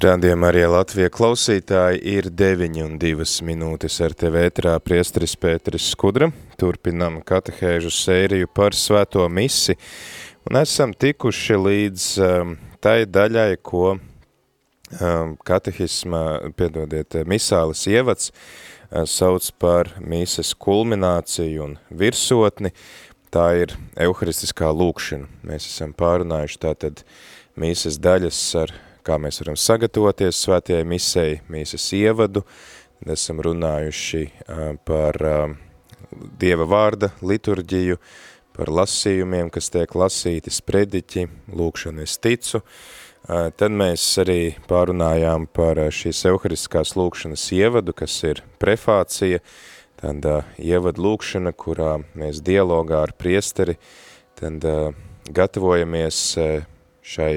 Rādījumā arī Latvija klausītāji ir 9 un 2 minūtes ar tevi ētrā priesteris Pēteris Skudra. Turpinam katehēžu sēriju par svēto misi un esam tikuši līdz um, tai daļai, ko um, katehisma, piedodiet, misāles ievads uh, sauc par mīses kulmināciju un virsotni. Tā ir euharistiskā lūkšana. Mēs esam pārunājuši tātad mīses daļas ar kā mēs varam sagatavoties svētajai misei, mīsas ievadu, esam runājuši par Dieva vārda liturģiju, par lasījumiem, kas tiek lasīti sprediķi, lūkšanu es ticu, tad mēs arī pārunājām par šīs euharistiskās lūkšanas ievadu, kas ir prefācija, tāda ievadu lūkšana, kurā mēs dialogā ar priesteri, tad gatavojamies šai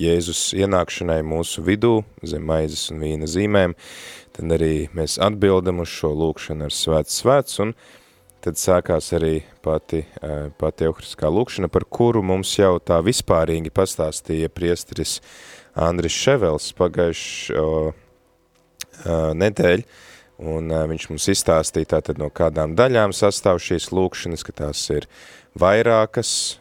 Jēzus ienākšanai mūsu vidū, zem maizes un vīna zīmēm, tad arī mēs atbildam uz šo lūkšanu ar svēts svēts, un tad sākās arī pati, pati euhariskā lūkšana, par kuru mums jau tā vispārīgi pastāstīja priesteris Andris Ševels pagājuši nedēļ, un viņš mums izstāstīja tātad no kādām daļām sastāv šīs lūkšanas, ka tās ir uh, vairākas.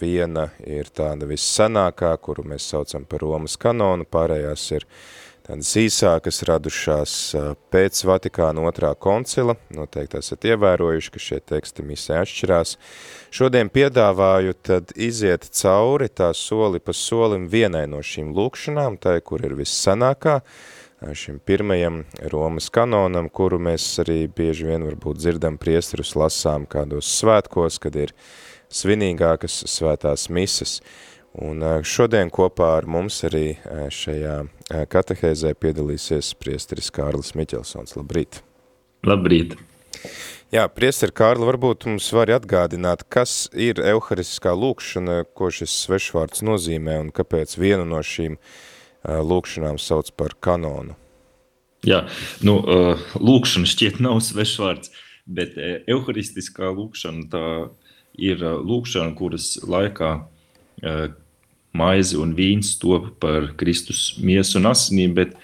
Viena ir tāda vissanākā, kuru mēs saucam par Romas kanonu, pārējās ir tādas īsākas radušās pēc Vatikāna otrā koncila. Noteikti esat ievērojuši, ka šie teksti misē atšķirās. Šodien piedāvāju tad iziet cauri tā soli pa solim vienai no šīm lūkšanām, tai, kur ir vissanākā, šim pirmajam Romas kanonam, kuru mēs arī bieži vien varbūt dzirdam priesterus lasām kādos svētkos, kad ir svinīgākas svētās mises. Un šodien kopā ar mums arī šajā katehēzē piedalīsies priesteris Kārlis Miķelsons. Labrīt! Labrīt! Jā, priesteri Kārli, varbūt mums var atgādināt, kas ir euharistiskā lūkšana, ko šis svešvārds nozīmē un kāpēc vienu no šīm uh, lūkšanām sauc par kanonu. Jā, nu, lūkšana šķiet nav svešs vārds, bet evharistiskā lūkšana tā ir lūkšana, kuras laikā maize un vīns top par Kristus miesu un asinīm, bet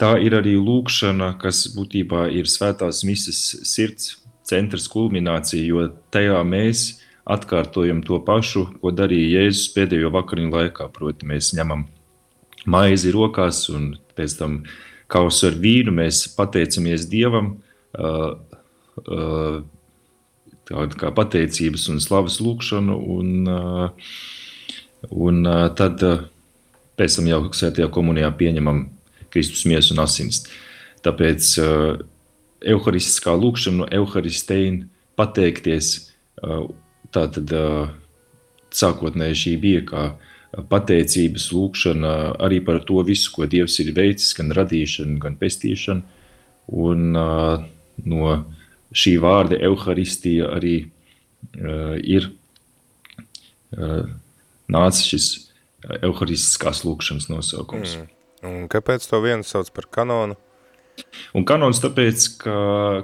tā ir arī lūkšana, kas būtībā ir svētās mises sirds centrs kulminācija, jo tajā mēs atkārtojam to pašu, ko darīja Jēzus pēdējo vakariņu laikā, proti mēs ņemam maizi rokās, un pēc tam kausu ar vīnu mēs pateicamies Dievam. Uh, uh, tādu kā pateicības un slavas lūkšanu, un, uh, un uh, tad uh, pēc tam jau svētajā komunijā pieņemam Kristus miesu un asins. Tāpēc uh, evharistiskā lūkšana no evharisteina pateikties, uh, tātad uh, sākotnēji šī bija kā uh, pateicības lūkšana arī par to visu, ko Dievs ir veicis, gan radīšanu, gan pestīšanu. Un uh, no šī vārda evaharistija arī uh, ir uh, nācis šis evaharistiskās lūkšanas nosaukums. Mm. Un kāpēc to vienu sauc par kanonu? Un kanons tāpēc, ka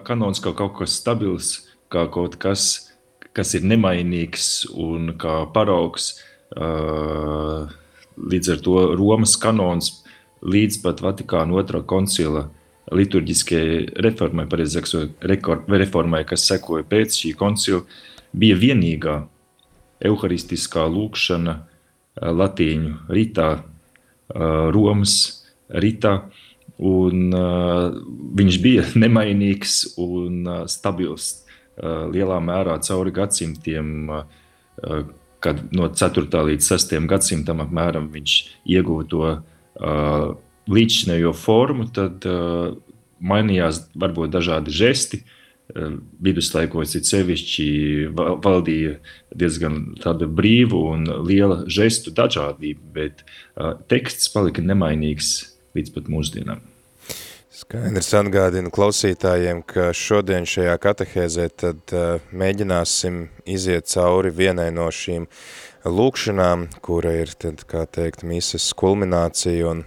kanons kā kaut kas stabils, kā kaut kas, kas ir nemainīgs un kā paraugs – Līdz ar to Romas kanons līdz pat Vatikāna otrā koncila liturģiskajai reformai, pareizāk reformai, kas sekoja pēc šī koncila, bija vienīgā evaharistiskā lūkšana latīņu ritā, Romas ritā, un viņš bija nemainīgs un stabils lielā mērā cauri gadsimtiem, kad no 4. līdz 6. gadsimtam apmēram viņš ieguva to uh, līdzšinējo formu, tad uh, mainījās varbūt dažādi žesti, viduslaikos ir sevišķi valdīja diezgan tāda brīva un liela žestu dažādība, bet teksts palika nemainīgs līdz pat mūsdienām. Skaidrs atgādina klausītājiem, ka šodien šajā katehēzē tad uh, mēģināsim iziet cauri vienai no šīm lūkšanām, kura ir, tad, kā teikt, mīsas kulminācija un,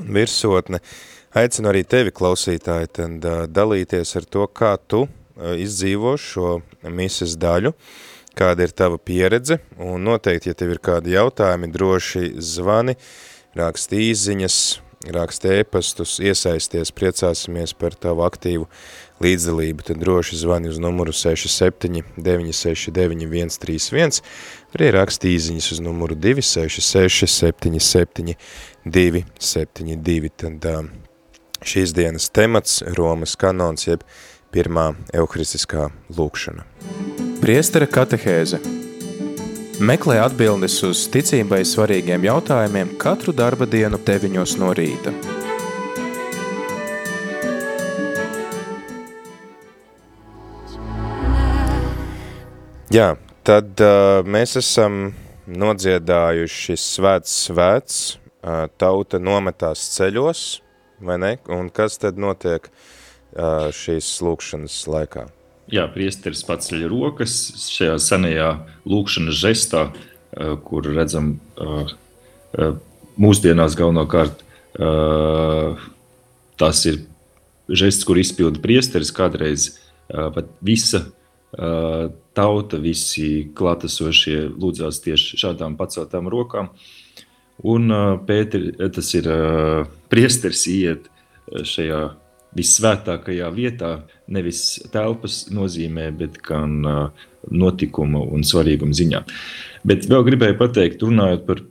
un virsotne. Aicinu arī tevi, klausītāji, tad uh, dalīties ar to, kā tu uh, izdzīvo šo mīsas daļu, kāda ir tava pieredze, un noteikti, ja tev ir kādi jautājumi, droši zvani, raksti īziņas, raksta ēpastus, iesaisties, priecāsimies par tavu aktīvu līdzdalību, tad droši zvani uz numuru 67 969 131, arī raksta īziņas uz numuru 266 77 272, tad šīs dienas temats Romas kanons, jeb pirmā euharistiskā lūkšana. Priestera katehēze – Meklē atbildes uz ticībai svarīgiem jautājumiem katru darba dienu 9 no rīta. Jā, tad uh, mēs esam nodziedājuši svēts svēts, uh, tauta nometās ceļos, vai ne? Un kas tad notiek uh, šīs lūkšanas laikā? Jā, priesteris paceļ rokas šajā senajā lūkšanas žestā, eh, kur redzam eh, eh, mūsdienās galvenokārt tas ir žests, kur izpilda priesteris kādreiz pat visa tauta, visi klātesošie lūdzās tieši šādām paceltām rokām. Un Pēter, tas ir priesteris iet šajā visvētākajā vietā, nevis telpas nozīmē, bet gan notikuma un svarīguma ziņā. Bet vēl gribēju pateikt, runājot par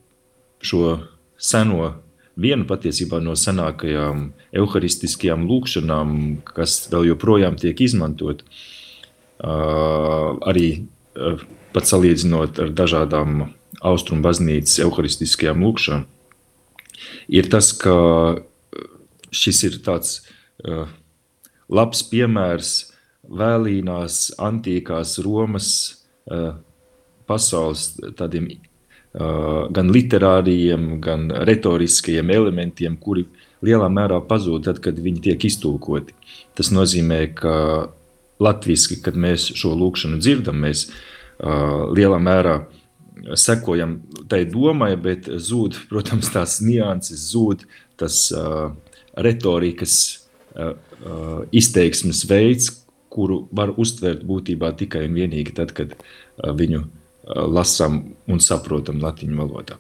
šo seno, vienu patiesībā no senākajām evaharistiskajām lūkšanām, kas vēl joprojām tiek izmantot, arī pat salīdzinot ar dažādām austrumu baznīcas evaharistiskajām lūkšanām, ir tas, ka šis ir tāds uh, labs piemērs vēlīnās antīkās Romas eh, pasaules tādiem eh, gan literāriem, gan retoriskajiem elementiem, kuri lielā mērā pazūd tad, kad viņi tiek iztulkoti. Tas nozīmē, ka latviski, kad mēs šo lūkšanu dzirdam, mēs lielā mērā sekojam tai domai, bet zūd, protams, tās nianses, zūd tas retorikas Uh, uh, izteiksmes veids, kuru var uztvert būtībā tikai un vienīgi tad, kad uh, viņu lasām un saprotam latīņu valodā.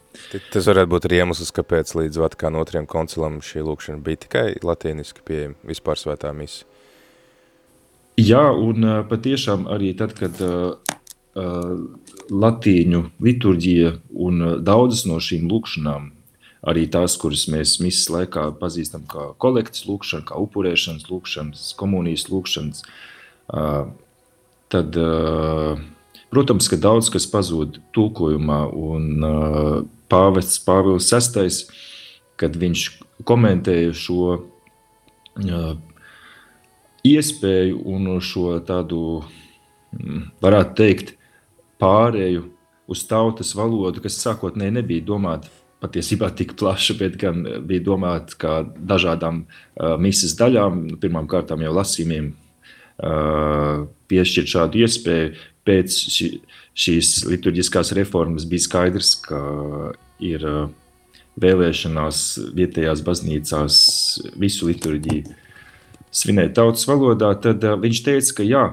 Tas varētu būt arī iemesls, kāpēc līdz Vatikāna otriem koncilam šī lūkšana bija tikai latīniski pieejama vispār svētā misa. Jā, un patiešām arī tad, kad latīņu liturģija un daudzas no šīm lūkšanām arī tās, kuras mēs misijas laikā pazīstam kā kolekcijas lūkšana, kā upurēšanas lūkšanas, komunijas lūkšanas, tad, protams, ka daudz kas pazūd tulkojumā un pāvests Pāvils VI, kad viņš komentēja šo iespēju un šo tādu, varētu teikt, pārēju uz tautas valodu, kas sākotnēji nebija domāta patiesībā tik plaša, bet gan bija domāta kā dažādām uh, misijas daļām. Pirmkārt, jau lasījumiem uh, piešķirt šādu iespēju. Pēc ši, šīs liturģiskās reformas bija skaidrs, ka ir uh, vēlēšanās vietējās baznīcās visu liturģiju svinēt tautas valodā. Tad uh, viņš teica, ka jā,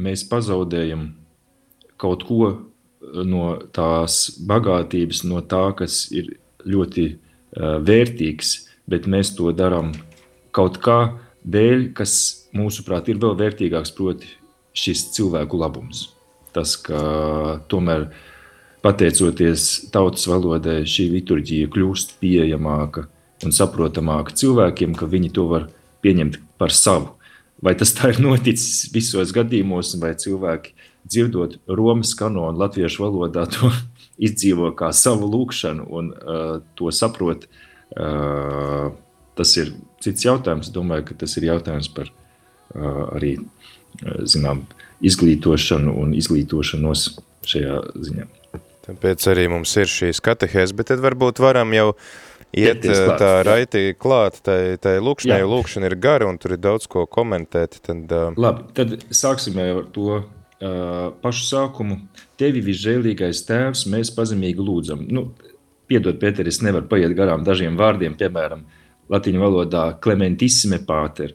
mēs pazaudējam kaut ko no tās bagātības, no tā, kas ir ļoti uh, vērtīgs, bet mēs to darām kaut kā dēļ, kas mūsuprāt ir vēl vērtīgāks, proti, šis cilvēku labums. Tas, ka tomēr pateicoties tautas valodai, šī liturģija kļūst pieejamāka un saprotamāka cilvēkiem, ka viņi to var pieņemt par savu. Vai tas tā ir noticis visos gadījumos, vai cilvēki dzirdot Romas kanonu latviešu valodā, to izdzīvo kā savu lūkšanu un uh, to saprot, uh, tas ir cits jautājums. Domāju, ka tas ir jautājums par uh, arī zinām, izglītošanu un izglītošanos šajā ziņā. Tāpēc arī mums ir šīs katehēs, bet tad varbūt varam jau iet klāt, tā jā. raiti klāt, tai, tai lūkšanai, Jā. lūkšana ir gara un tur ir daudz ko komentēt, tad uh, Labi, tad sāksim ar to pašu sākumu. Tevi visžēlīgais tēvs, mēs pazemīgi lūdzam. Nu, piedod, Pēter, es nevaru paiet garām dažiem vārdiem, piemēram, latīņu valodā clementissime pater,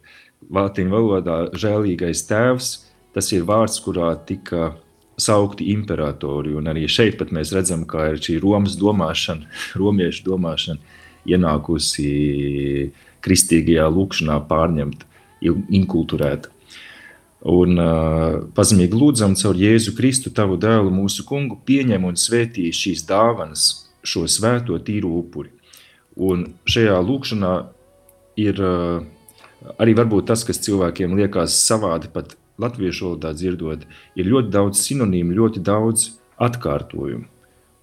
latīņu valodā žēlīgais tēvs, tas ir vārds, kurā tika saukti imperatori, un arī šeit pat mēs redzam, kā ir šī Romas domāšana, romiešu domāšana ienākusi kristīgajā lūkšanā pārņemta, inkulturēta. Un uh, pazemīgi lūdzam caur Jēzu Kristu, tavu dēlu, mūsu kungu, pieņem un svētī šīs dāvanas, šo svēto tīru upuri. Un šajā lūkšanā ir uh, arī varbūt tas, kas cilvēkiem liekas savādi, pat latviešu valodā dzirdot, ir ļoti daudz sinonīmu, ļoti daudz atkārtojumu.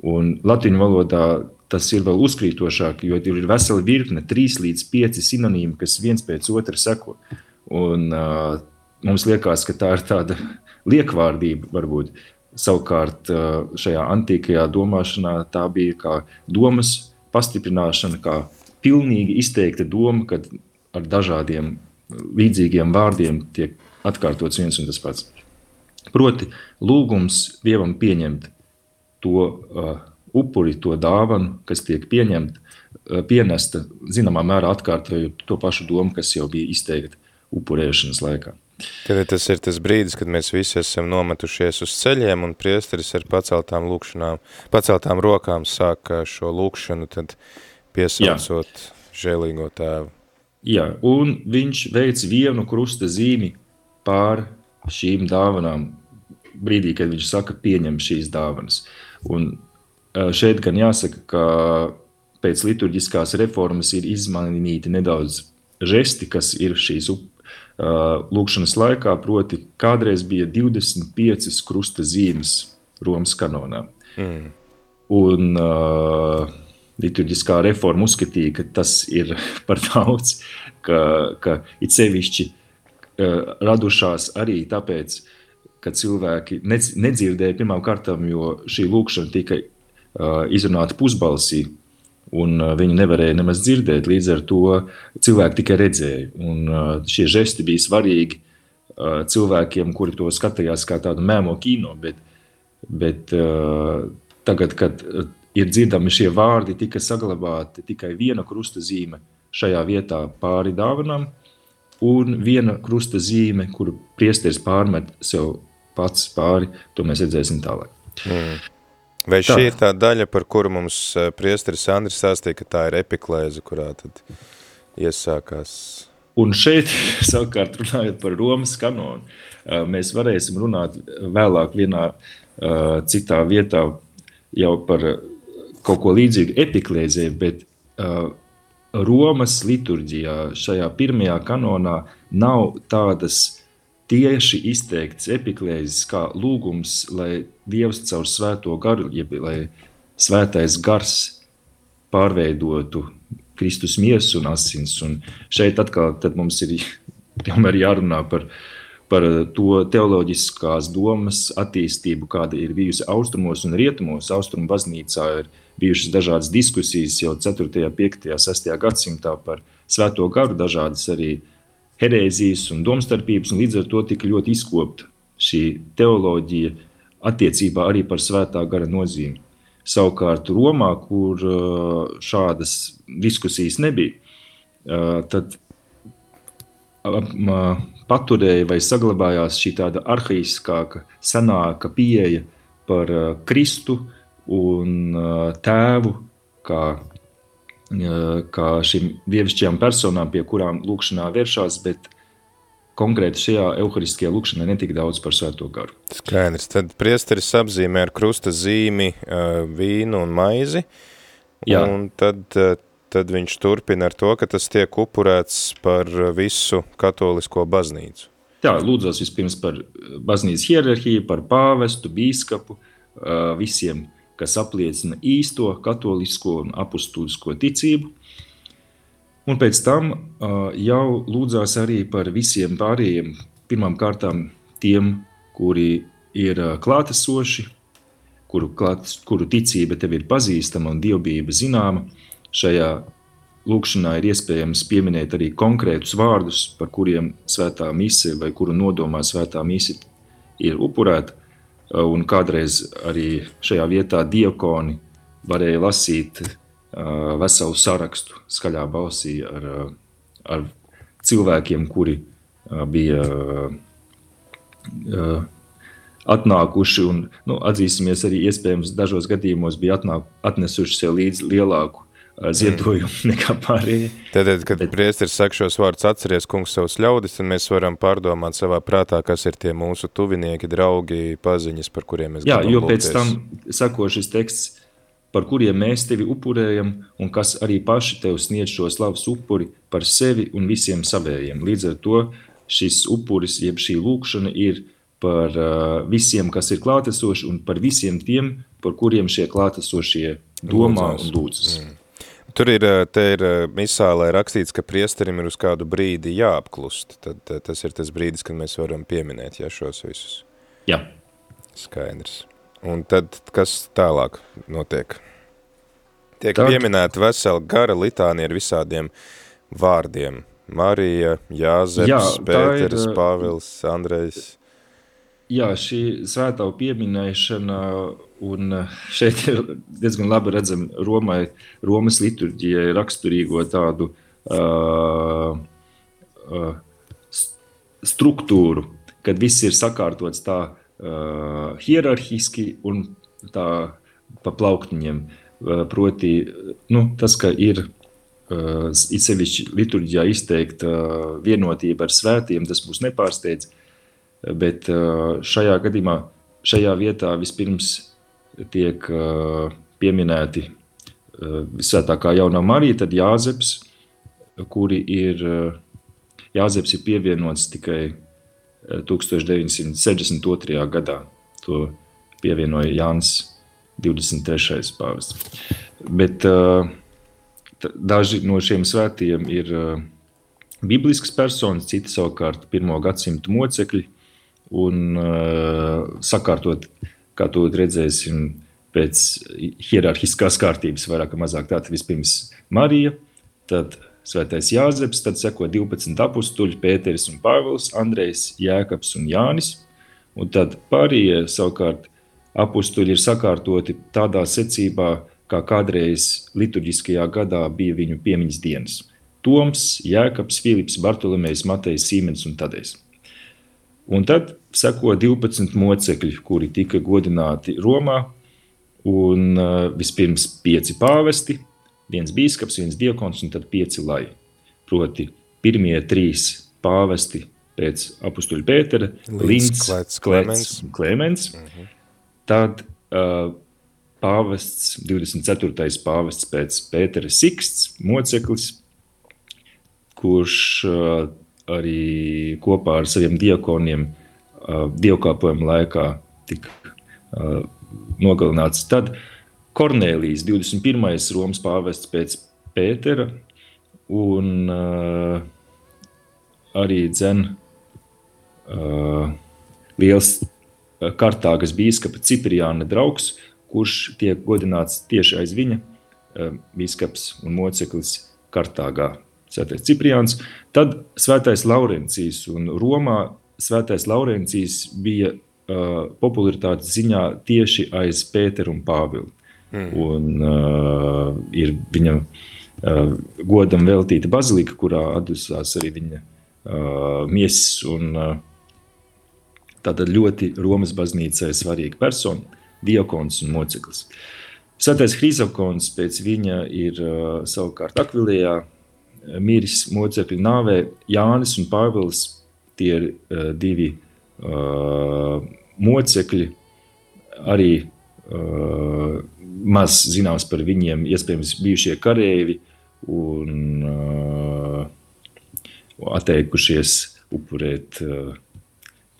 Un latviešu valodā tas ir vēl uzkrītošāk, jo tur ir vesela virkne, trīs līdz pieci sinonīmi, kas viens pēc otra seko. Un, uh, mums liekas, ka tā ir tāda liekvārdība, varbūt. Savukārt šajā antīkajā domāšanā tā bija kā domas pastiprināšana, kā pilnīgi izteikta doma, kad ar dažādiem līdzīgiem vārdiem tiek atkārtots viens un tas pats. Proti, lūgums Dievam pieņemt to uh, upuri, to dāvanu, kas tiek pieņemta, uh, pienesta, zināmā mērā atkārtojot to pašu domu, kas jau bija izteikta upurēšanas laikā. Tad tas ir tas brīdis, kad mēs visi esam nometušies uz ceļiem un priesteris ar paceltām lūkšanām, paceltām rokām sāk šo lūkšanu, tad piesaucot žēlīgo tēvu. Jā, un viņš veic vienu krusta zīmi pār šīm dāvanām, brīdī, kad viņš saka, pieņem šīs dāvanas. Un šeit gan jāsaka, ka pēc liturģiskās reformas ir izmainīti nedaudz žesti, kas ir šīs lūkšanas laikā, proti kādreiz bija 25 krusta zīmes Romas kanonā. Mm. Un uh, liturģiskā reforma uzskatīja, ka tas ir par daudz, ka, ka it sevišķi uh, radušās arī tāpēc, ka cilvēki nedz- nedzirdēja pirmām kārtām, jo šī lūkšana tika uh, izrunāta pusbalsī, un uh, viņi nevarēja nemaz dzirdēt, līdz ar to cilvēki tikai redzēja. Un uh, šie žesti bija svarīgi uh, cilvēkiem, kuri to skatījās kā tādu mēmo kino, bet, bet tagad, kad ir dzirdami šie vārdi, tika saglabāta tikai viena krusta zīme šajā vietā pāri dāvanām, un viena krusta zīme, kuru priesteris pārmet sev pats pāri, to mēs redzēsim tālāk. Mm. Vai Tā. šī ir tā daļa, par kuru mums eh, priesteris Andris stāstīja, ka tā ir epiklēze, kurā tad iesākās? Un šeit, savukārt, runājot par Romas kanonu, ā, mēs varēsim runāt vēlāk vienā ā, citā vietā jau par kaut ko līdzīgu epiklēzē, bet Romas liturģijā šajā pirmajā kanonā nav tādas tieši izteikts epiklēzes kā lūgums, lai Dievs caur svēto garu, jeb lai svētais gars pārveidotu Kristus miesu un asins. Un šeit atkal mums ir jārunā par, par to teoloģiskās domas attīstību, kāda ir bijusi austrumos un rietumos. Austrumu baznīcā ir bijušas dažādas diskusijas jau 4., 5., 6. gadsimtā par svēto garu, dažādas arī herēzijas un domstarpības, un līdz ar to tika ļoti izkopta šī teoloģija attiecībā arī par svētā gara nozīmi. Savukārt Romā, kur uh, šādas diskusijas nebija, uh, tad paturēja vai saglabājās šī tāda arhaiskāka, senāka pieeja par uh, Kristu un tēvu kā, kā šīm dievišķajām personām, pie kurām lūkšanā vēršās, bet konkrēti šajā evaharistiskajā lūkšanā netika daudz par svēto garu. Skaidrs. Tad priesteris apzīmē ar krusta zīmi uh, vīnu un maizi, Jā. un tad, uh, tad viņš turpina ar to, ka tas tiek upurēts par visu katolisko baznīcu. Tā, lūdzos vispirms par baznīcas hierarhiju, par pāvestu, bīskapu, visiem, kas apliecina īsto katolisko un apustulisko ticību. Un pēc tam jau lūdzās arī par visiem pārējiem, pirmām kārtām tiem, kuri ir klātesoši, kuru, klāt, kuru ticība tev ir pazīstama un dievbijība zināma. Šajā lūkšanā ir iespējams pieminēt arī konkrētus vārdus, par kuriem svētā mise vai kuru nodomā svētā mise ir upurēta. Un kādreiz arī šajā vietā diakoni varēja lasīt uh, veselu sarakstu skaļā balsī ar, ar cilvēkiem, kuri uh, bija uh, atnākuši. Un, nu, atzīsimies, arī iespējams dažos gadījumos bija atnāk, atnesuši sev līdzi lielāku ziedojumu mm. nekā pārējie. Tad, kad Bet... priesteris saka šos vārdus, atceries kungs savus ļaudis, tad mēs varam pārdomāt savā prātā, kas ir tie mūsu tuvinieki, draugi, paziņas, par kuriem mēs Jā, jo pēc lūgties. tam sako šis teksts, par kuriem mēs tevi upurējam un kas arī paši tev sniedz šo slavas upuri par sevi un visiem savējiem. Līdz ar to šis upuris, jeb šī lūkšana ir par uh, visiem, kas ir klātesoši un par visiem tiem, par kuriem šie klātesošie domā Lūdzās. un lūdzas. Mm. Tur ir, te ir misālē rakstīts, ka priesterim ir uz kādu brīdi jāapklust. Tad tas ir tas brīdis, kad mēs varam pieminēt ja, šos visus. Jā. Skaidrs. Un tad kas tālāk notiek? Tiek tad... pieminēta vesela gara litānija ar visādiem vārdiem. Marija, Jāzeps, Jā, Pēteris, ir... Pāvils, Andrejs. Jā, šī svētāvu pieminēšana Un eh, šeit ir diezgan labi redzama Romai, Romas liturģijai raksturīgo tādu uh, uh, struktūru, kad viss ir sakārtots tā uh, hierarhiski un tā pa plauktiņiem. Uh, proti, nu, tas, ka ir uh, sevišķi liturģijā izteikta uh, vienotība ar svētiem, tas mūs nepārsteidz, bet uh, šajā gadījumā, šajā vietā vispirms tiek pieminēti visvētākā jaunā Marija, tad Jāzeps, kuri ir, Jāzeps ir pievienots tikai 1962. gadā. To pievienoja Jānis 23. pāvests. Bet daži no šiem svētījiem ir biblisks personas, citi savukārt pirmo gadsimtu mocekļi un sakārtot kā to redzēsim pēc hierarhiskās kārtības, vairāk vai mazāk. Tātad vispirms Marija, tad Svētais Jāzeps, tad seko 12 apstuļi, Pēteris un Pāvils, Andrejs, Jēkabs un Jānis. Un tad pārējie savukārt apstuļi ir sakārtoti tādā secībā, kā kādreiz liturģiskajā gadā bija viņu piemiņas dienas. Toms, Jēkabs, Filips, Bartolomejs, Matejs, Sīmens un Tadejs. Un tad seko 12 mocekļi, kuri tika godināti Romā. Un uh, vispirms pieci pāvesti, viens biskups, viens diakons un tad pieci lai. Proti, pirmie trīs pāvesti pēc apakstuļa Pētera. Klemens. Mm -hmm. Tad uh, pāvests, 24. pāvests pēc Pētera Siksts, moceklis, kurš uh, arī kopā ar saviem diakoniem uh, dievkalpojuma laikā tika uh, nogalināts. Tad Kornēlijs, 21. Romas pāvests pēc Pētera, un uh, arī dzen liels Kartāgas bīskapa Cipriāna draugs, kurš tiek godināts tieši aiz viņa, bīskaps un moceklis Kartāgā. Svētais Cipriāns, tad Svētais Laurencijs. Un Romā Svētais Laurencijs bija uh, popularitātes ziņā tieši aiz Pētera un Pāvila. Mm. Un uh, ir viņa uh, godam veltīta bazilika, kurā atdusās arī viņa uh, miesas. Un, uh, tātad ļoti Romas baznīcai svarīga persona, diakons un moceklis. Svētais Hrizakons pēc viņa ir uh, savukārt Akvilijā miris mocekļu nāvē. Jānis un Pāvils tie ir uh, divi uh, mocekļi, arī uh, maz zināms par viņiem, iespējams, bijušie kareivi un uh, atteikušies upurēt uh,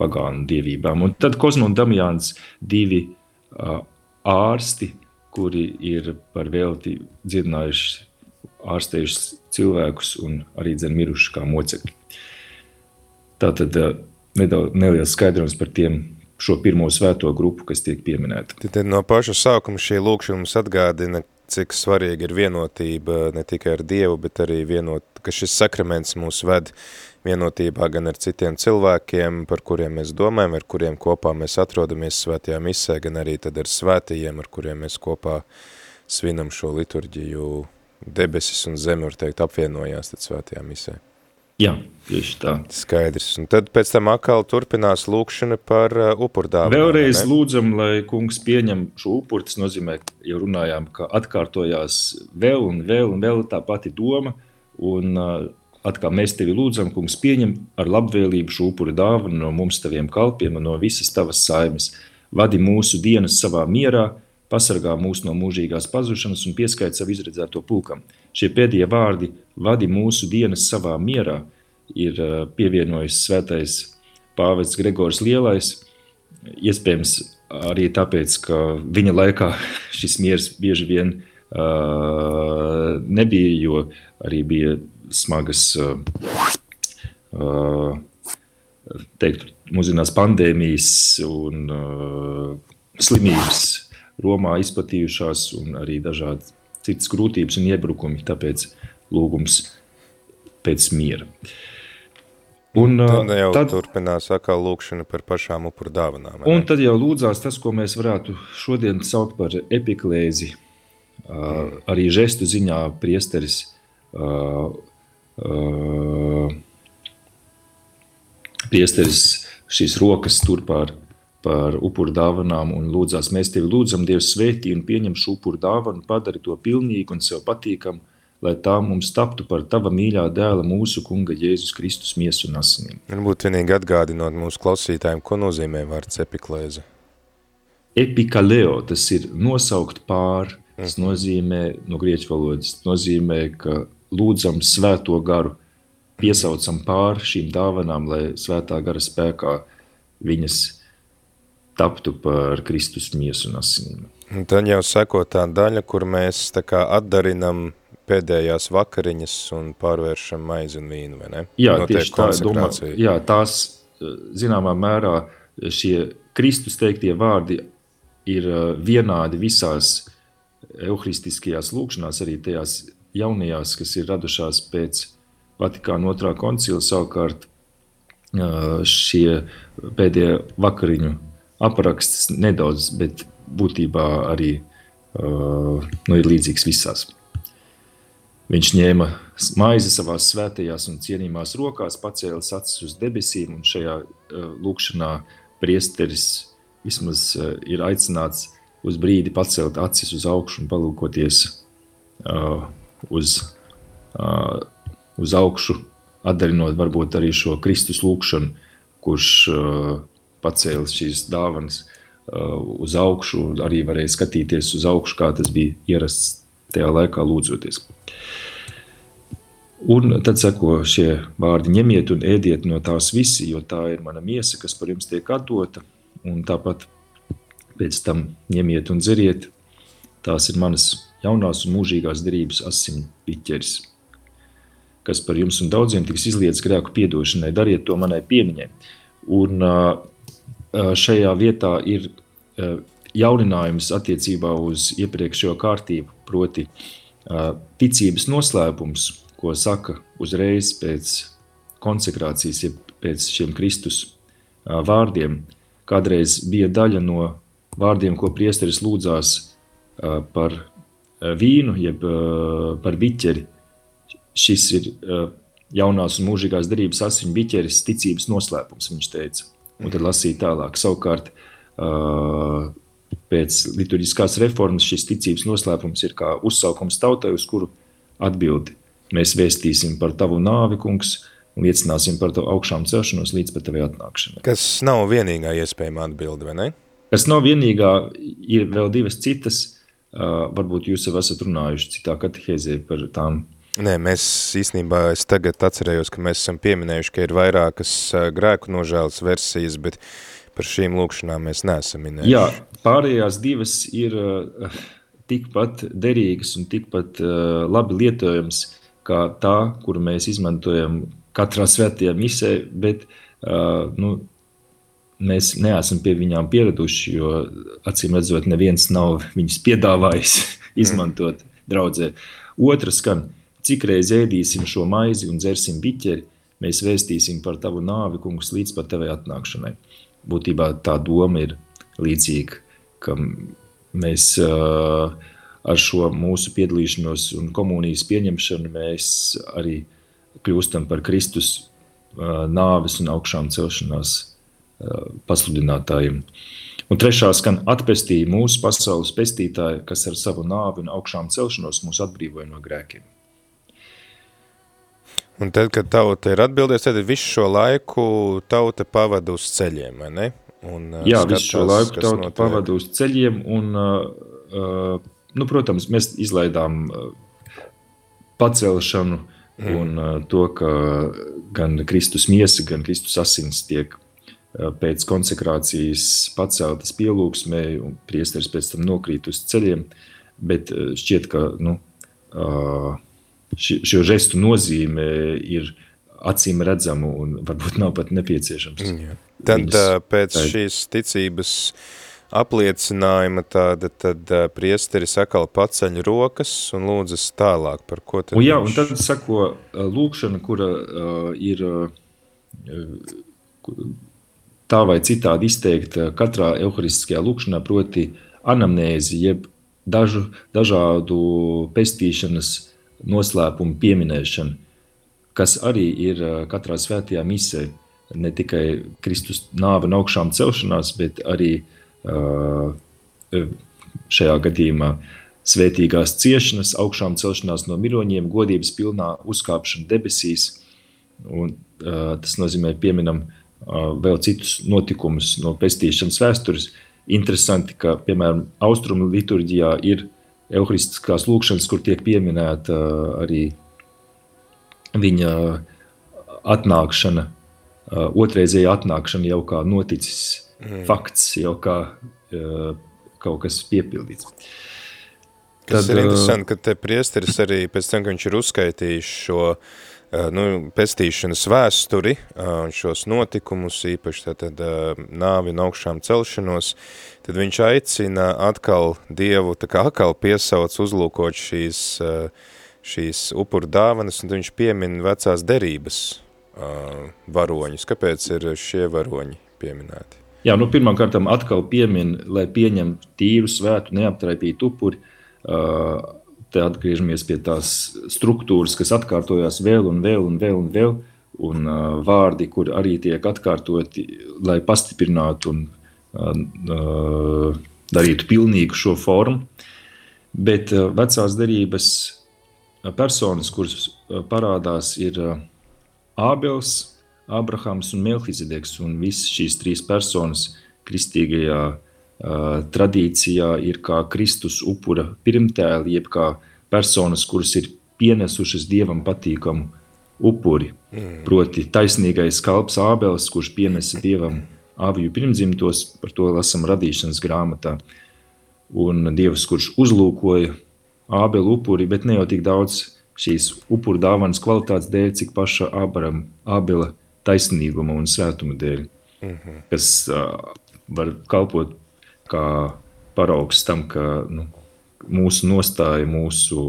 pagānu dievībām. Un tad Kozmo un Damjāns divi uh, ārsti, kuri ir par velti dziedinājuši ārstējuši cilvēkus un arī dzen miruši kā mocekļi. Tātad eh, nedaudz neliels skaidrums par tiem šo pirmo svēto grupu, kas tiek pieminēta. Tad, tad no paša sākuma šī lūkšana mums atgādina, cik svarīgi ir vienotība ne tikai ar Dievu, bet arī vienot, ka šis sakraments mūs ved vienotībā gan ar citiem cilvēkiem, par kuriem mēs domājam, ar kuriem kopā mēs atrodamies svētajā misē, gan arī tad ar svētajiem, ar kuriem mēs kopā svinam šo liturģiju debesis un zemi, var teikt, apvienojās tad svētajā misē. Jā, tieši tā. Skaidrs. Un tad pēc tam atkal turpinās lūkšana par uh, upurdāvanu. Vēlreiz lūdzam, lai kungs pieņem šo upuru. Tas nozīmē, jau runājām, ka atkārtojās vēl un vēl un vēl tā pati doma. Un uh, atkal mēs tevi lūdzam, kungs, pieņem ar labvēlību šo upuru dāvanu no mums taviem kalpiem un no visas tavas saimes. Vadi mūsu dienas savā mierā, pasargā mūs no mūžīgās pazušanas un pieskaita savu izredzēto pulkam. Šie pēdējie vārdi vadi mūsu dienas savā mierā, ir pievienojis svētais pāvests Gregors Lielais. Iespējams, arī tāpēc, ka viņa laikā šis miers bieži vien uh, nebija, jo arī bija smagas, uh, teikt, mūsdienās pandēmijas un uh, slimības Romā izplatījušās un arī dažādi citas grūtības un iebrukumi, tāpēc lūgums pēc miera. Un, tad jau tad, turpinās atkal lūkšana par pašām upuru dāvanām. Un tad jau lūdzās tas, ko mēs varētu šodien saukt par epiklēzi, mm. arī žestu ziņā priesteris priesteris šīs rokas tur par par upuru dāvanām un lūdzās. Mēs tevi lūdzam, Dievs, svētī un pieņem šo upuru dāvanu, padari to pilnīgu un sev patīkamu, lai tā mums taptu par tava mīļā dēla, mūsu kunga Jēzus Kristus miesu un asinīm. Varbūt vienīgi atgādinot mūsu klausītājiem, ko nozīmē vārds epiklēze. Epikaleo, tas ir nosaukt pār, tas mhm. nozīmē, no grieķu valodas, nozīmē, ka lūdzam svēto garu, piesaucam pār šīm dāvanām, lai svētā gara spēkā viņas taptu par Kristus miesu un asinīm. Un tad jau seko tā daļa, kur mēs tā kā atdarinam pēdējās vakariņas un pārvēršam maizi un vīnu, vai ne? Jā, Notiek tieši tā, domā, jā, tās zināmā mērā šie Kristus teiktie vārdi ir vienādi visās euharistiskajās lūkšanās, arī tajās jaunajās, kas ir radušās pēc Vatikāna otrā koncila, savukārt šie pēdējie vakariņu apraksts nedaudz, bet būtībā arī uh, nu, ir līdzīgs visās. Viņš ņēma maizi savā svētajās un cienījumās rokās, pacēla acis uz debesīm, un šajā uh, lūkšanā priesteris vismaz uh, ir aicināts uz brīdi pacelt acis uz augšu un palūkoties uh, uz, uh, uz augšu, atdarinot varbūt arī šo Kristus lūkšanu, kurš uh, pacēlis šīs dāvanas uh, uz augšu, arī varēja skatīties uz augšu, kā tas bija ierasts tajā laikā lūdzoties. Un tad seko šie vārdi: ņemiet un ēdiet no tās visi, jo tā ir mana miesa, kas par jums tiek atdota. Un tāpat pēc tam ņemiet un dzeriet. Tās ir manas jaunās un mūžīgās derības asiņu piķeris, kas par jums un daudziem tiks izlietas grēku piedošanai. Dariet to manai piemiņai. Un uh, šajā vietā ir jauninājums attiecībā uz iepriekšējo kārtību, proti, ticības noslēpums, ko saka uzreiz pēc konsekrācijas, ja pēc šiem Kristus vārdiem. Kādreiz bija daļa no vārdiem, ko priesteris lūdzās par vīnu, jeb par biķeri. Šis ir jaunās un mūžīgās derības asiņu biķeris, ticības noslēpums, viņš teica un tad lasīt tālāk. Savukārt, pēc liturģiskās reformas šis ticības noslēpums ir kā uzsaukums tautai, uz kuru atbildi mēs vēstīsim par tavu nāvi, kungs, un liecināsim par tavu augšām celšanos līdz pat tavai atnākšanai. Kas nav vienīgā iespējama atbilde, vai ne? Kas nav vienīgā, ir vēl divas citas, varbūt jūs jau esat runājuši citā katehēzē par tām Nē, mēs īstenībā, es tagad atcerējos, ka mēs esam pieminējuši, ka ir vairākas grēku nožēlas versijas, bet par šīm lūkšanām mēs neesam minējuši. Jā, pārējās divas ir tikpat derīgas un tikpat labi lietojams kā tā, kuru mēs izmantojam katrā svētajā misē, bet nu, mēs neesam pie viņām pieraduši, jo acīm redzot, neviens nav viņus piedāvājis izmantot draudzē. Otrs skan, cik reiz ēdīsim šo maizi un dzersim biķeri, mēs vēstīsim par tavu nāvi, kungs, līdz pat tevai atnākšanai. Būtībā tā doma ir līdzīga, ka mēs uh, ar šo mūsu piedalīšanos un komunijas pieņemšanu mēs arī kļūstam par Kristus uh, nāves un augšām celšanās uh, pasludinātājiem. Un trešā skan atpestīja mūsu pasaules pestītāja, kas ar savu nāvi un augšām celšanos mūs atbrīvoja no grēkiem. Un tad, kad tauta ir atbildējusi, tad visu šo laiku tauta pavada uz ceļiem, vai ne? Un, uh, Jā, skatās, visu šo laiku tauta notiek. pavada uz ceļiem, un, uh, uh, nu, protams, mēs izlaidām uh, pacelšanu mm. un uh, to, ka gan Kristus miesa, gan Kristus asins tiek uh, pēc konsekrācijas paceltas pielūgsmē, un priesteris pēc tam nokrīt uz ceļiem, bet uh, šķiet, ka, nu, uh, šo žestu nozīme ir acīm redzama un varbūt nav pat nepieciešams. Jā. Tad pēc tā... šīs ticības apliecinājuma tāda, tad priesteris atkal paceļ rokas un lūdzas tālāk, par ko tad un, Jā, viņš... un tad sako lūkšana, kura uh, ir uh, tā vai citādi izteikta katrā euharistiskajā lūkšanā, proti anamnēzi, jeb dažu, dažādu pestīšanas noslēpumu pieminēšana, kas arī ir katrā svētajā misē. Ne tikai Kristus nāve un augšām celšanās, bet arī šajā gadījumā svētīgās ciešanas, augšām celšanās no miroņiem, godības pilnā uzkāpšana debesīs. Un, tas nozīmē, pieminam vēl citus notikumus no pestīšanas vēstures. Interesanti, ka, piemēram, austrumu liturģijā ir uh, evaharistiskās lūkšanas, kur tiek pieminēta uh, arī viņa atnākšana, uh, otrreizēja atnākšana jau kā noticis mm. fakts, jau kā uh, kaut kas piepildīts. Tas Tad, ir interesanti, ka te priesteris arī pēc tam, ka viņš ir uzskaitījis šo uh, nu, pestīšanas vēsturi eh, un šos notikumus, īpaši tātad eh, nāvi un augšām celšanos, tad viņš aicina atkal Dievu, tā kā atkal piesauc uzlūkot šīs, šīs upuru dāvanas, un viņš piemin vecās derības varoņus. Kāpēc ir šie varoņi pieminēti? Jā, nu pirmām kārtām atkal piemin, lai pieņem tīru, svētu, neaptraipītu upuri, uh, te atgriežamies pie tās struktūras, kas atkārtojās vēl un vēl un vēl un vēl, un uh, vārdi, kur arī tiek atkārtoti, lai pastiprinātu un uh, darītu pilnīgu šo formu. Bet uh, vecās derības personas, kuras parādās, ir Ābels, Abrahams un Melchizedeks, un visas šīs trīs personas kristīgajā uh, tradīcijā ir kā Kristus upura pirmtēli, jeb kā personas, kuras ir pienesušas dievam patīkamu upuri. Mm. Proti, taisnīgais kalps Ābels, kurš pienesa dievam aviju pirmdzimtos, par to lasām radīšanas grāmatā. Un dievs, kurš uzlūkoja Ābelu upuri, bet ne jau tik daudz šīs upuru dāvanas kvalitātes dēļ, cik paša Ābram, Ābela taisnīguma un svētuma dēļ, mm -hmm. kas uh, var kalpot kā paraugs tam, ka nu, mūsu nostāja, mūsu,